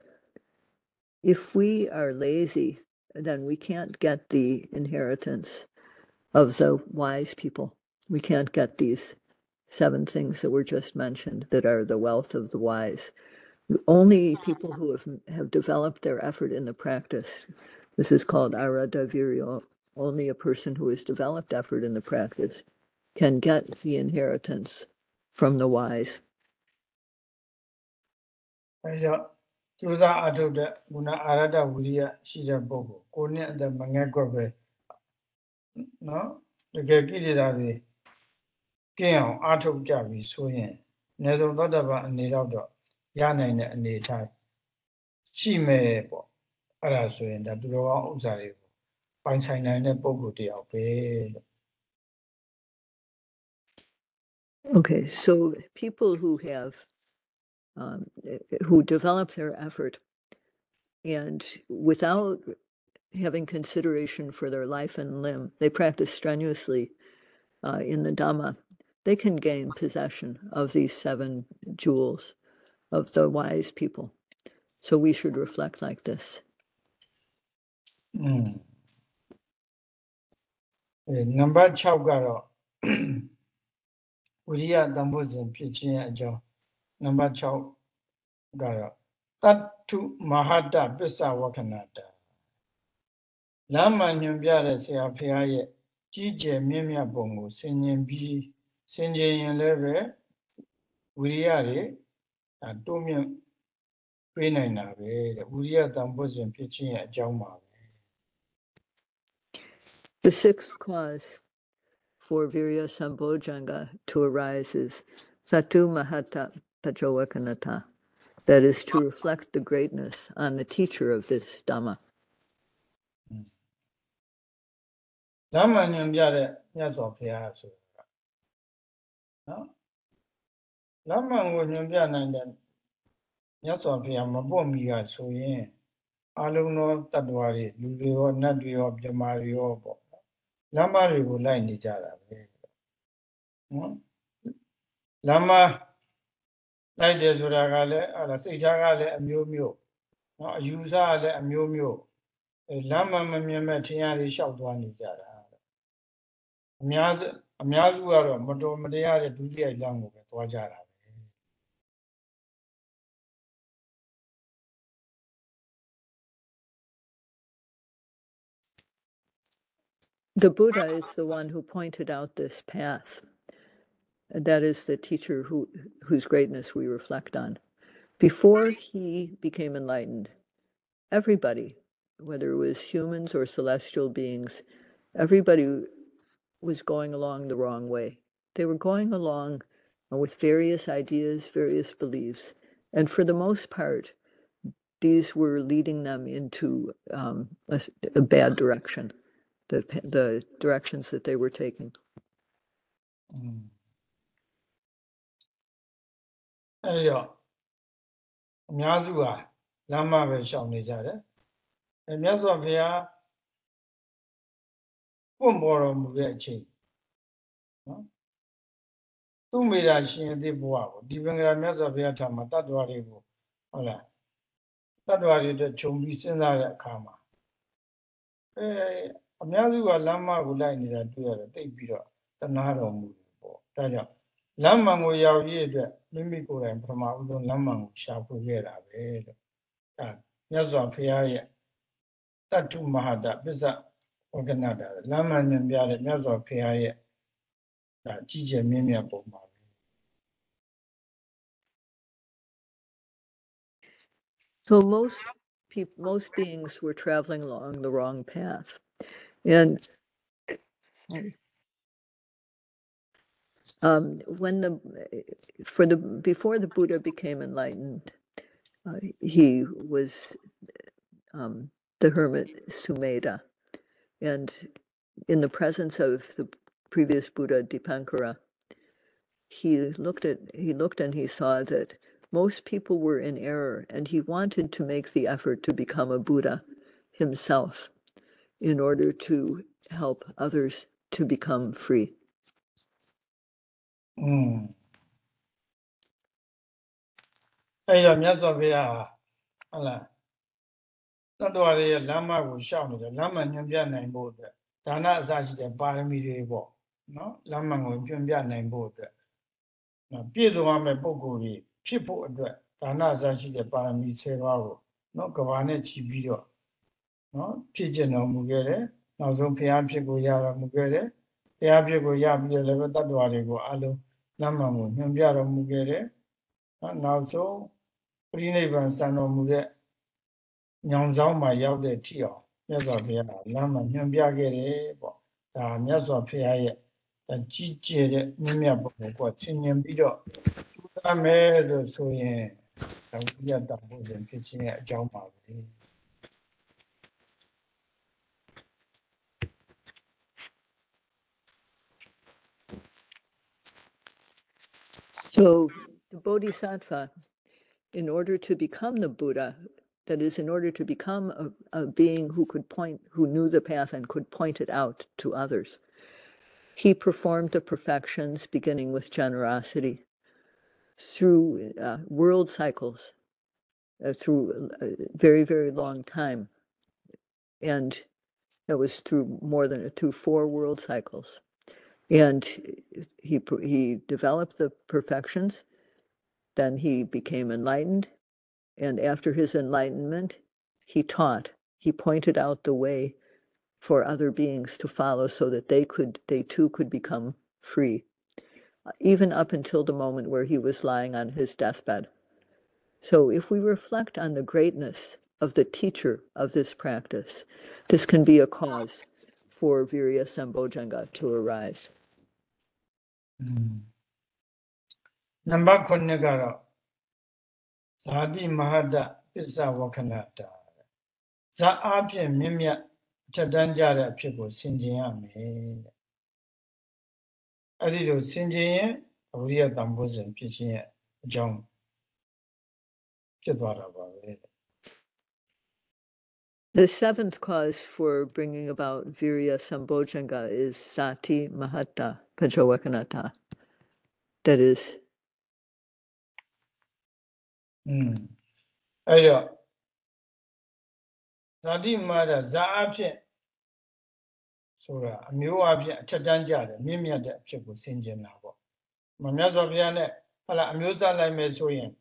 [SPEAKER 2] If we are lazy, then we can't get the inheritance of the wise people. We can't get these seven things that were just mentioned that are the wealth of the wise. Only people who have, have developed their effort in the practice this is called Aradavirya. Only a person who has developed effort in the practice can get the inheritance from the wise.
[SPEAKER 1] အဲကြောင့်ကျိုးစားအထုတ်တဲ့ခုနအာရဒဝိရိယရှိတဲ့ပုဂ္ဂိုလ်ကိုယ်နဲ့အသက်မငဲ့ကွက်ပဲနော်တကယ်ကိလေသာတွေကင်းအောင်အထုတ်ကြပြီဆိုရင်အနည်းဆုံးသောတပန်အနေတော့တော့ရနိုင်တဲ့အနေအထားရှိမဲ့ပေါ့ အဲ့ဒါဆိုရင်ဒါသူတော်ကောင်းဥစ္စာတွေကိုပိုင်ဆိုင်နိုင်တဲ့ပုဂ္ဂိုလ်တယောက်ပဲလို့
[SPEAKER 2] Okay, so people who have um, eh, eh, who develop their effort and without having consideration for their life and limb, they practice strenuously uh, in the Dhamma. They can gain possession of these seven jewels of the wise people. So we should reflect like this.
[SPEAKER 1] อืมအဲနံပါတ်6ကတော့ဝိရိယတန်ဖို့စဉ်ဖြစ်ခြင်းရဲ့အကြောင်းနံပါတ်6ကတော့တတ္ထုမဟာတပစ္ဆဝကနာတလမ်းမှန်ညွန်ပြတဲ့ဆရာဖះရဲ့ကြီးကျယ်မြင့်မြတ်ပုံကိုဆင်ញင်ပြီးဆင်ញင်ရင်လည်းပဲဝိရိယတွေဒါတိုးမြင့်ပေးနိုင်တာပဲတဲ့ဝိရိယတန်ဖို့စဉ်ဖြစ်ခြင်းရဲ့အကြောင်းပါပဲ ဲ
[SPEAKER 2] The sixth cause for virya sambojjhanga to arise is satu mahata paccavekkhanata, that is to reflect the greatness on the teacher of this Dhamma.
[SPEAKER 1] ဓမ္မညွန်ပြတဲ့မြတ်စွာဘုရားဆိုတာနော်ဓမ္မကိုညွန်ပြနိုင်တဲ့မြတ်စွာဘုရားမပွတ်မီကဆိုရင်အလုံးသောတ လမ်းမတွေကိုလိုက်နေကြတာပဲနော်လမ်းမလိုက်တယ်ဆိုတာကလည်းအဲ့ဒါစိတ်ထားကလည်းအမျိုးမျိုးနော်အယူဆကလည်းအမျိုးမျိုးအဲလမ်းမမမြင်မဲ့ထင်ရည်လျှောက်သွားနေကြတာအများစုအများစုကတော့မတော်မတရားတဲ့ဒုတိယလမ်းကိုပဲသွားကြတာ
[SPEAKER 2] The Buddha is the one who pointed out this path. That is the teacher who, whose greatness we reflect on. Before he became enlightened, everybody, whether it was humans or celestial beings, everybody was going along the wrong way. They were going along with various ideas, various beliefs, and for the most part, these were leading them into um, a, a bad direction The pa- the directions that they were taking.
[SPEAKER 1] อืมအဲဒီတော့အများစုကလမ်းမပဲရှောင်နေကြတယ်အဲမြတ်စွာဘုရားပွင့်ပေါ်တော်မူတဲ့အချိန်နော်သူ့မိတာရှင်အသေးဘဝကိုဒီပင်္ဂလာမြတ်စွာဘုရားထာမှာတတ္တဝါတွေကိုဟုတ်လားတတ္တဝါတွေအတွက်ခြုံပြီးစဉ်းစားတဲ့အခါမှာအဲ အများစုကလမ်းမကိုလိုက်နေတာတွေ့ရတယ်တိတ်ပြီးတော့တနာတော်မူတယ်ပေါ့ဒါကြောင့်လမ်းမှန်ကိုရောက်ရည်အတွက်မိမိကိုယ်တိုင်ပထမဦးဆုံးလမ်းမှန်ကိုရှာဖွေခဲ့တာပဲလို့အဲမြတ်စွာဘုရားရဲ့တတ္ထုမဟာတပစ္စဝကနတာလမ်းမှန်ညွှန်ပြတဲ့မြတ်စွာဘုရားရဲ့ဒါကြီးကျယ်မြင့်မြတ်ပုံပါပဲ
[SPEAKER 2] So most people, most beings were traveling along the wrong path, and Um, when the for the before the Buddha became enlightened, uh, he was um, the hermit Sumedha, and in the presence of the previous Buddha Dipankara, he looked at he looked and he saw that most people were in error, and he wanted to make the effort to become a Buddha himself in order to help others to become free.
[SPEAKER 1] อืมအဲ့တော့မြတ်စွာဘုရားဟာဟုတ်လားသတ္တဝါတွေရဲ့လမ်းမကိုရှောက်နေတယ်လမ်းမညွှန်ပြနိုင်ဖို့အတွက်ဒါနအစရှိတဲ့ပါရမီတွေပေါ့နော်လမ်းမကိုညွှန်ပြနိုင်ဖို့အတွက်နော်ပြည့်စုံရမယ့်ပုံကိုယ်ကြီးဖြစ်ဖို့အတွက်ဒါနအစရှိတဲ့ပါရမီ10ပါးကိုနော်ကဘာနဲ့ချီပြီးတော့ နော်ဖြစ်ကျင်တော်မူခဲ့တယ်နောက်ဆုံးဘုရားဖြစ်ကိုရတော်မူခဲ့တယ်ဘုရားဖြစ်ကိုရပြီးတော့လည်းပဲတတ္တဝါတွေကိုအလုံးလမ်းမှန်ကိုညွှန်ပြတော်မူခဲ့တယ်။နော်နောက်ဆုံးပြိဋိဘံစံတော်မူတဲ့ညောင်ဆောင်မှာရောက်တဲ့ထိအောင်မြတ်စွာဘုရားကလမ်းမှန်ညွှန်ပြခဲ့တယ်ပေါ့။ဒါမြတ်စွာဘုရားရဲ့အကြီးကျယ်တဲ့မြင့်မြတ်ဘုံကိုဆင်ញင်ပြီးတော့ကျူးသားမယ်လို့ဆိုရင်ဒါဝိယတ္တဘုရင်ဖြစ်ခြင်းရဲ့အကြောင်းပါပဲ။
[SPEAKER 2] So the Bodhisattva, in order to become the Buddha, that is, in order to become a, a being who could point, who knew the path and could point it out to others, he performed the perfections beginning with generosity through uh, world cycles, uh, through a very, very long time. And that was through more than through four world cycles and he he developed the perfections. Then he became enlightened. And after his enlightenment he taught. He pointed out the way for other beings to follow so that they could they too could become free uh, even up until the moment where he was lying on his deathbed. So if we reflect on the greatness of the teacher of this practice this can be a cause for virya sambojjhanga to arise
[SPEAKER 1] နံပါတ်9ကတော့ဇာတိမဟာတပစ္စဝခဏတာဇာအားဖြင့်မြင့်မြတ်ထက်တန်းကြတဲ့အဖြစ်ကိုဆင်ခြင်ရမယ်တဲ့အဲ့ဒီလိုဆင်ခြင်ရင်အဝိရိယတံဘောဇဉ်ဖြစ်ခြင်းရဲ့အကြောင်းဖြစ်သွားတာပါပဲတဲ့
[SPEAKER 2] The seventh cause for bringing about virya sambojjhanga is sati mahatta panchavakanata. That is.
[SPEAKER 1] Hmm. Ayo. Sati mahatta za'apshin. Sura, miwapshin, chachanjara, mimiyata, pshiku, sinjin nabo. Mamiyazwapshane, pala amyuzan lai mesoyin.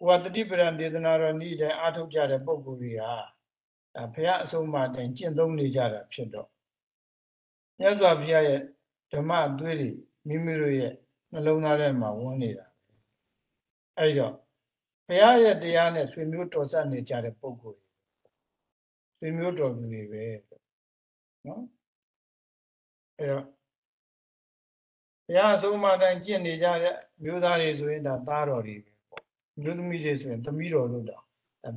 [SPEAKER 1] Kuwa tati pirandidana ra nidhe atukjara pokuviyaa. ဒါဘုရားအဆုံးအမတိုင်ကျင့်သုံးနေကြတာဖြစ်တော့မြတ်စွာဘုရားရဲ့ဓမ္မအသွေးတွေမိမိတို့ရဲ့နှလုံးသားထဲမှာဝင်နေတာအဲ့တော့ဘုရားရဲ့တရားနဲ့ဆွေမျိုးတော်ဆက်နေကြတဲ့ပုံကိုယ်ဆွေမျိုးတော်သူတွေပဲနော်အဲတော့ဘုရားအဆုံးအမတိုင်းကျင့်နေကြတဲ့မျိုးသားတွေဆိုရင်ဒါသားတော်တွေပဲပေါ့မျိုးသမီးတွေဆိုရင်သမီးတော်လို့တော့ဒါ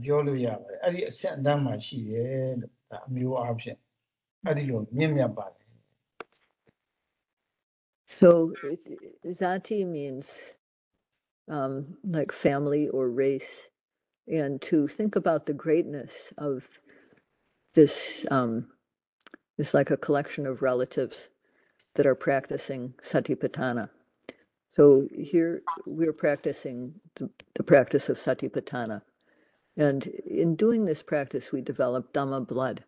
[SPEAKER 1] ပြောလို့ရပါတယ်အဲ့ဒီအဆက်အတန်းမှာရှိတယ်လို့ဒါအမျိုးအားဖြင့်အဲ့ဒီလိုမြင့်မြတ်ပါတယ်
[SPEAKER 2] so it- it- zati means um, like family or race, and to think about the greatness of this, um, is like a collection of relatives that are practicing satipatthana. So here we're practicing the, the practice of satipatthana. And in doing this practice, we develop Dhamma blood.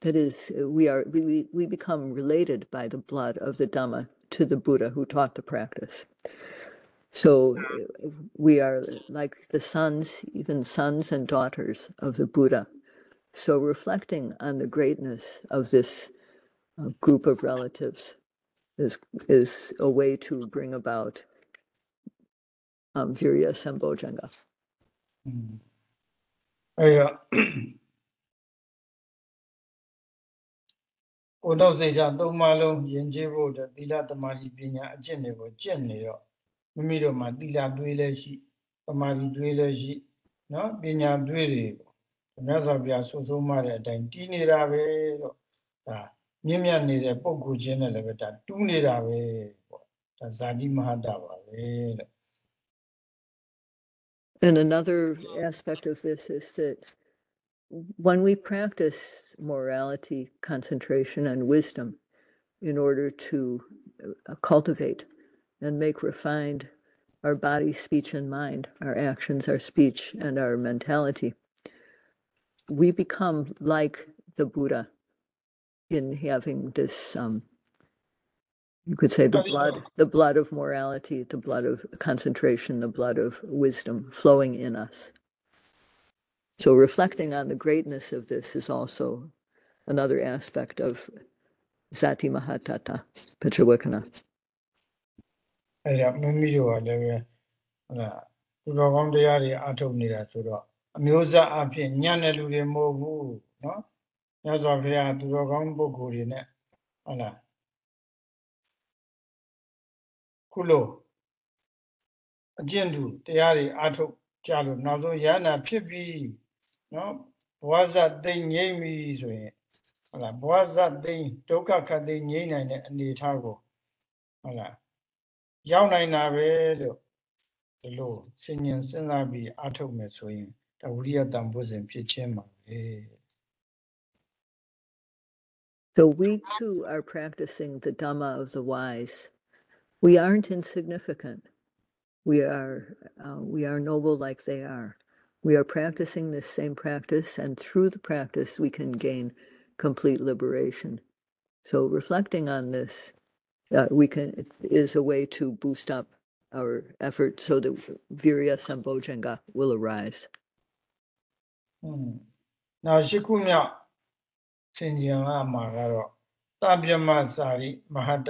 [SPEAKER 2] That is, we are we, we, become related by the blood of the Dhamma to the Buddha who taught the practice. So we are like the sons, even sons and daughters of the Buddha. So reflecting on the greatness of this uh, group of relatives is is a way to bring about um, virya sambojjhanga.
[SPEAKER 1] อืม အဲ့တော့ကိုယ်တော့စိတ်ဓာတ်သုံးပါးလုံးယဉ်ကျေးဖို့အတွက်သီလသမာဓိပညာအကျင့်တွေကိုကျင့်နေတော့မိမိတို့မှာသီလတွေးလည်းရှိသမာဓိတွေးလည်းရှိနော်ပညာတွေးတွေပေါ့မြတ်စွာဘုရားဆုဆုံးမတဲ့အတိုင်းတည်နေတာပဲတော့ဒါမြင့်မြတ်နေတဲ့ပုံကိုယ်ချင်းနဲ့လည်းပဲဒါတူးနေတာပဲပေါ့ဒါဇာတိမဟာတပါပဲလို့
[SPEAKER 2] And another aspect of this is that when we practice morality, concentration, and wisdom in order to uh, cultivate and make refined our body, speech, and mind, our actions, our speech, and our mentality, we become like the Buddha in having this um, you could say the
[SPEAKER 1] But, you
[SPEAKER 2] blood
[SPEAKER 1] know-
[SPEAKER 2] the blood of morality the blood of concentration the blood of wisdom flowing in us so reflecting on the greatness of this is also another aspect of sati mahatata pachawakana
[SPEAKER 1] အဲဒါမိမိတို့ကလည်းပဲဟုတ်လားသူတော်ကောင်းတရားတွေအထုတ်နေတာဆိုတော့အမျိုးသားအဖြစ်ညံ့တဲ့လူတွေမဟုတ်ဘူးနော်ညစွာဘုရားသူတော်ကောင်းပုဂ္ဂိုလ်တွေနဲ့ဟုတ်လား ခုလိုအကျင့်သူတရားတွေအထုတ်ကြလို့နောက်ဆုံးရဟနာဖြစ်ပြီးနော်ဘဝဇတ်သိမ့်ငြိမ့်ပြီဆိုရင်ဟုတ်လားဘဝဇတ်သိမ့်ဒုက္ခခတ်သိမ့်ငြိမ့်နိုင်တဲ့အနေအထားကိုဟုတ်လား ရောက်နိုင်တာပဲလို့ဒီလိုဆင်ញင်စဉ်းစားပြီးအထုတ်မယ်ဆိုရင်ဒါဝိရိယတန်ဖို့စဉ်ဖြစ်ချင်းပါပဲ
[SPEAKER 2] so we too are practicing the dhamma of the wise We aren't insignificant. We are, uh, we are noble like they are. We are practicing this same practice, and through the practice, we can gain complete liberation. So, reflecting on this, uh, we can is a way to boost up our effort so that virya sambojjhanga will arise.
[SPEAKER 1] Hmm. နောက်ရှိခုမြောက်ဆင်ကျင်လာမှာကတော့တပြမစာရိမဟာတ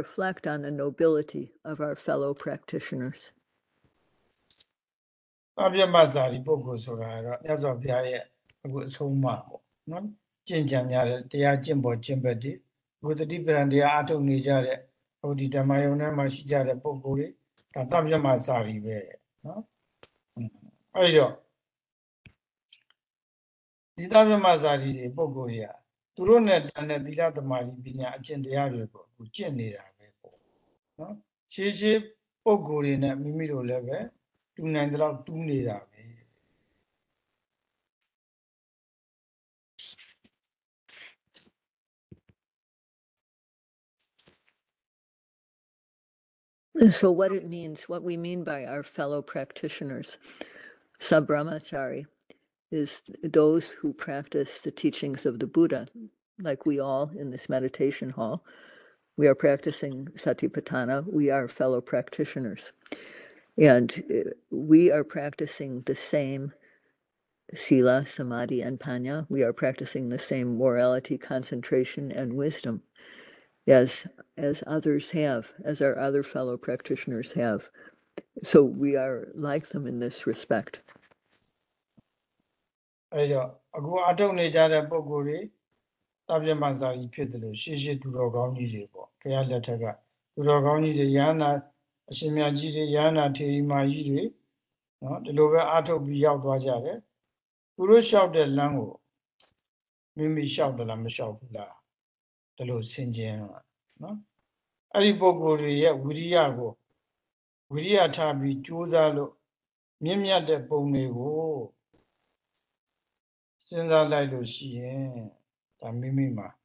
[SPEAKER 2] reflect on the nobility of our fellow practitioners
[SPEAKER 1] အပြတ်မစာရီပုဂ္ဂိုလ်ဆိုတာကတော့မြတ်စွာဘုရားရဲ့အခုအဆုံးအမပေါ့နော်ကျင့်ကြံကြတဲ့တရားကျင့်ပေါ်ကျင့်ဘက်တွေဘုဒ္ဓတိပ္ပံတရားအထုတ်နေကြတဲ့ဟိုဒီဓမ္မယုံထဲမှာရှိကြတဲ့ပုဂ္ဂိုလ်တွေဒါတပြတ်မစာရီပဲနော်อืมအဲ့ဒီတော့ဒီတပြတ်မစာရီတွေပုဂ္ဂိုလ်တွေကသူတို့နဲ့တန်တဲ့သီလသမာဓိပညာအကျင့်တရားတွေကို အခုကျင့်နေတာပဲပေါ့နော်ရှေးရှေးပုဂ္ဂိုလ်တွေနဲ့မိမိတို့လည်းပဲ တူနိုင်တဲ့လောက်တူးနေတာပဲ
[SPEAKER 2] And so what it means what we mean by our fellow practitioners sabramachari is those who practice the teachings of the buddha like we all in this meditation hall we are practicing satipatthana we are fellow practitioners and uh, we are practicing the same sila samadhi and panya we are practicing the same morality concentration and wisdom as as others have as our other fellow practitioners have so we are like them in this respect
[SPEAKER 1] အဲဒါအခုအထုတ်နေကြတဲ့ပုံကိုယ်တွေတပြတ်မစာကြီးဖြစ်တယ်လို့ရှေးရှေးသူတော်ကောင်းကြီးတွေပေါ့ဘု ရားလက်ထက်ကသူတော်ကောင်းကြီးတွေရဟနာအရှင်မြတ်ကြီးတွေရဟနာထေရီမာကြီးတွေနော်ဒီလိုပဲအထုတ်ပြီးရောက်သွားကြတယ်သူတို့လျှောက်တဲ့လမ်းကိုမိမိလျှောက်တယ်လားမလျှောက်ဘူးလားဒီလိုဆင်ခြင်ရမှာနော်အဲ့ဒီပုံကိုယ်တွေရဲ့ဝိရိယကိုဝိရိယထားပြီးကြိုးစားလို့မြင့်မြတ်တဲ့ပုံတွေကိုစဉ်းစားလိုက်လို့ရှိရင်ဒါမိမိမှာတိတ်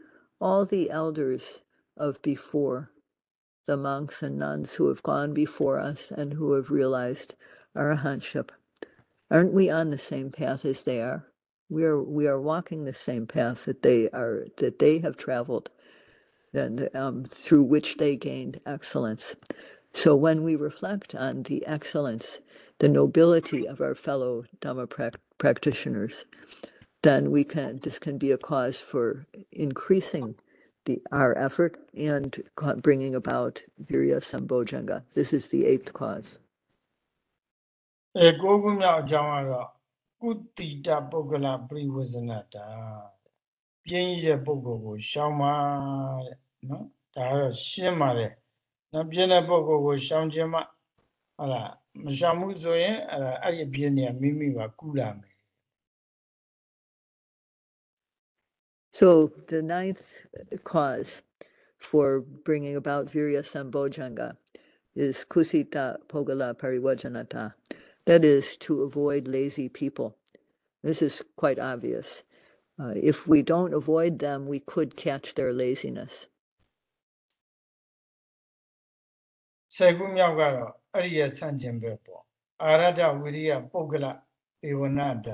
[SPEAKER 2] all the elders of before, the monks and nuns who have gone before us and who have realized arahantship. Aren't we on the same path as they are? We are we are walking the same path that they are that they have traveled and um, through which they gained excellence. So when we reflect on the excellence, the nobility of our fellow Dhamma prac- practitioners, then we can this can be a cause for increasing the our effort and bringing about virya sambojjhanga. This is the eighth cause.
[SPEAKER 1] အဲကိုကုမြောက်အကြောင်းကတော့ကုတိတပုဂ္ဂလပြိဝဇနတာပြင်းကြီးတဲ့ပုဂ္ဂိုလ်ကိုရှောင်ပါတဲ့နော်ဒါကတော့ရှင်းပါတယ်နော်ပြင်းတဲ့ပုဂ္ဂိုလ်ကိုရှောင်ခြင်းမှဟုတ်လားမရှောင်ဘူးဆိုရင်အဲ့ဒီပြင်းနေမိမိပါကုလာမယ်
[SPEAKER 2] So the ninth cause for bringing about virya sambojjhanga is kusita pogala pariwajanata. That is to avoid lazy people. This is quite obvious. Uh, if we don't avoid them, we could catch their laziness.
[SPEAKER 1] ဆယ်ခုမြောက်ကတော့အဲ့ဒီရဲ့ဆန့်ကျင်ဘက်ပေါ့အာရတဝိရိယပုဂ္ဂလဧဝနာတ္တ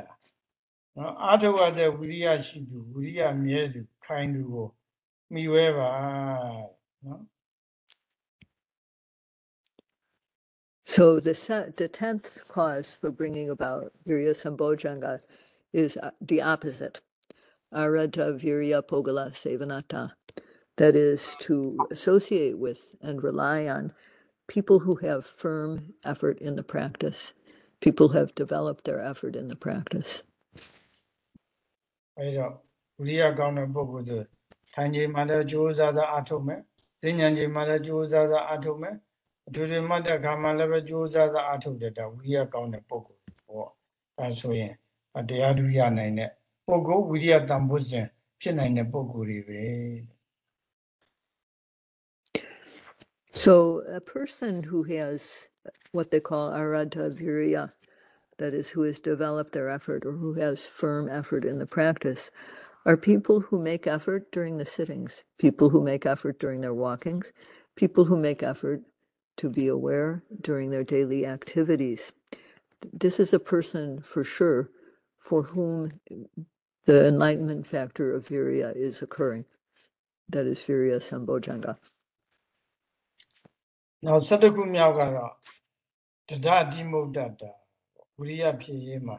[SPEAKER 2] so the the tenth cause for bringing about virya sambojjhanga is uh, the opposite, arata virya pogala sevanata, that is to associate with and rely on people who have firm effort in the practice, people who have developed their effort in the practice.
[SPEAKER 1] အဲဒါဝိရိယကောင်းတဲ့ပုဂ္ဂိုလ်ဆိုထိုင်ချိန်မှလည်းကြိုးစားစားအထုတ်မယ်။ဉာဏ်ချိန်မှလည်းကြိုးစားစားအထုတ်မယ်။အထူးထူးမှတ်တဲ့အခါမှလည်းပဲကြိုးစားစားအထုတ်တဲ့ဒါဝိရိယကောင်းတဲ့ပုဂ္ဂိုလ်ပေါ့။ဒါဆိုရင်အတရားဓုရနိုင်တဲ့ပုဂ္ဂိုလ်ဝိရိယတန်ဖို့စဉ်ဖြစ်နိုင်တဲ့ပုဂ္ဂိုလ်တွေပဲ။
[SPEAKER 2] So a person who has what they call arata virya, that is, who has developed their effort or who has firm effort in the practice, are people who make effort during the sittings, people who make effort during their walkings, people who make effort to be aware during their daily activities. This is a person for sure for whom the enlightenment factor of virya is occurring. That is virya sambojjhanga.
[SPEAKER 1] နောက်ဆက်တခုမြောက်ကတော့တဒ္ဒတိမုဒ္ဒတာ ဝိရိယဖြစ်ရေးမှာ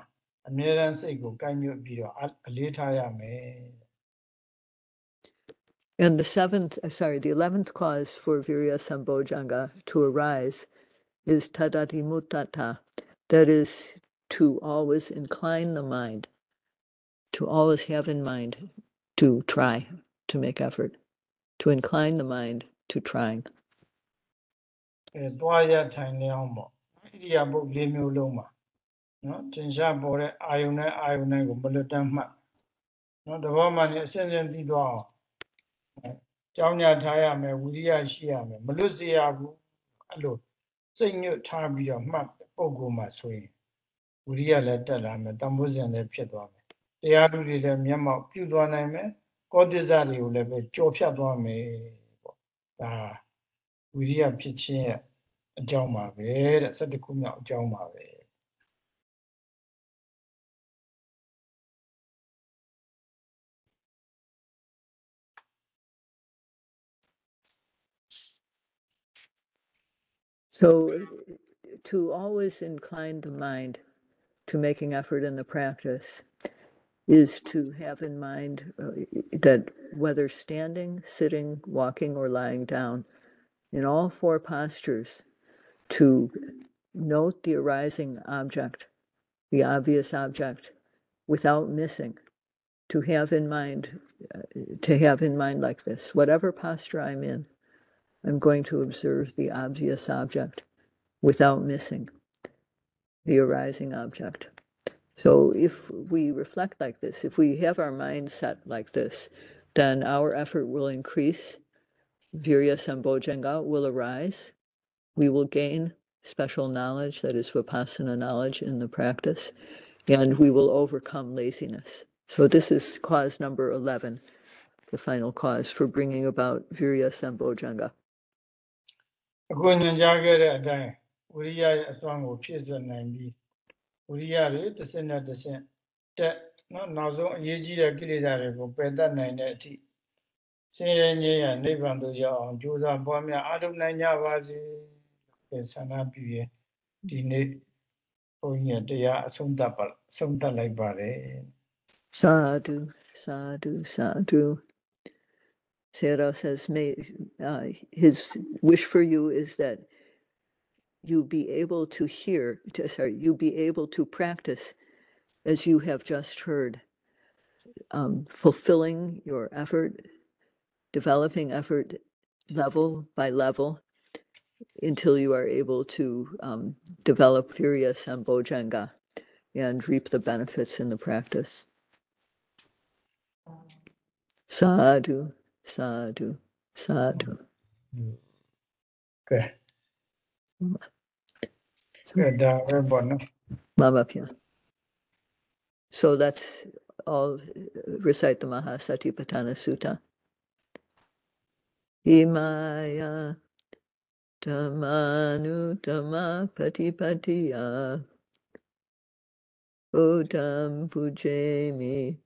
[SPEAKER 1] အမြဲတမ်းစိတ်ကိုကန့်ညွတ်ပြီးတော့အလေးထားရမယ်
[SPEAKER 2] And the seventh, uh, sorry, the eleventh cause for virya sambojjhanga to arise is tadatimutata, that is to always incline the mind, to always have in mind, to try, to make effort, to incline the mind to trying.
[SPEAKER 1] အဲတွားရထိုင်နေအောင်ပေါ့ဣရိယာပုတ်၄မျိုးလုံးမှာ နော်သင်္ရှားပေါ်တဲ့အာယုန်နဲ့အာယုန်နဲ့ကိုမလွတ်တမ်းမှတ်နော်တဘောမှလည်းအစဉ်စဉ်သိသွားအောင်အဲကြောင်းညာထားရမယ်ဝိရိယရှိရမယ်မလွတ်စေရဘူးအဲ့လိုစိတ်ညွတ်ထားပြီးတော့မှတ်ပုံကူမှာဆိုရင်ဝိရိယလည်းတက်လာမယ်တန်ဖိုးစဉ်လည်းဖြစ်သွားမယ်တရားဓုတွေလည်းမျက်မှောက်ပြုသွားနိုင်မယ်ကောတိဇတွေကိုလည်းပဲကြော်ဖြတ်သွားမယ်ပေါ့ဒါဝိရိယဖြစ်ခြင်းရဲ့အကြောင်းပါပဲတဲ့၁၁ခုမြောက်အကြောင်းပါပဲ
[SPEAKER 2] So, to always incline the mind to making effort in the practice is to have in mind uh, that whether standing, sitting, walking, or lying down, in all four postures, to note the arising object, the obvious object, without missing, to have in mind, uh, to have in mind like this whatever posture I'm in, I'm going to observe the obvious object without missing the arising object. So if we reflect like this, if we have our mind set like this, then our effort will increase, virya sambojjhanga will arise, we will gain special knowledge, that is Vipassana knowledge in the practice, and we will overcome laziness. So this is cause number 11, the final cause for bringing about Virya Sambojjhanga.
[SPEAKER 1] အခုညွှန်ကြားခဲ့တဲ့အတိုင်းဝိရိယရဲ့အစွမ်းကိုဖြည့်စွက်နိုင်ပြီးဝိရိယတွေတစ်စက်နဲ့တစ်စက်တက်နော်နောက်ဆုံးအရေးကြီးတဲ့ကိလေသာတွေကိုပယ်တတ်နိုင်တဲ့အထိဆင်းရဲငြိမ်းရနိဗ္ဗာန်သို့ရောက်အောင်ကြိုးစားပွားများအားထုတ်နိုင်ကြပါစေလို့ဆန္ဒပြုရဒီနေ့ဘုန်းကြီးရဲ့တရားအဆုံးသတ်ပါအဆုံးသတ်လိုက်ပါတယ်
[SPEAKER 2] Sadhu, sadhu, sadhu. Sayadaw says, may, uh, his wish for you is that you be able to hear, to, sorry, you be able to practice as you have just heard, um, fulfilling your effort, developing effort level by level until you are able to um, develop Virya Sambojjhanga and reap the benefits in the practice. Sadhu, sadhu, sadhu. Okay. Mm. So that's all. Recite the Mahasatipatthana Sutta. Himaya tamanu tama patipatiya. Udam pujemi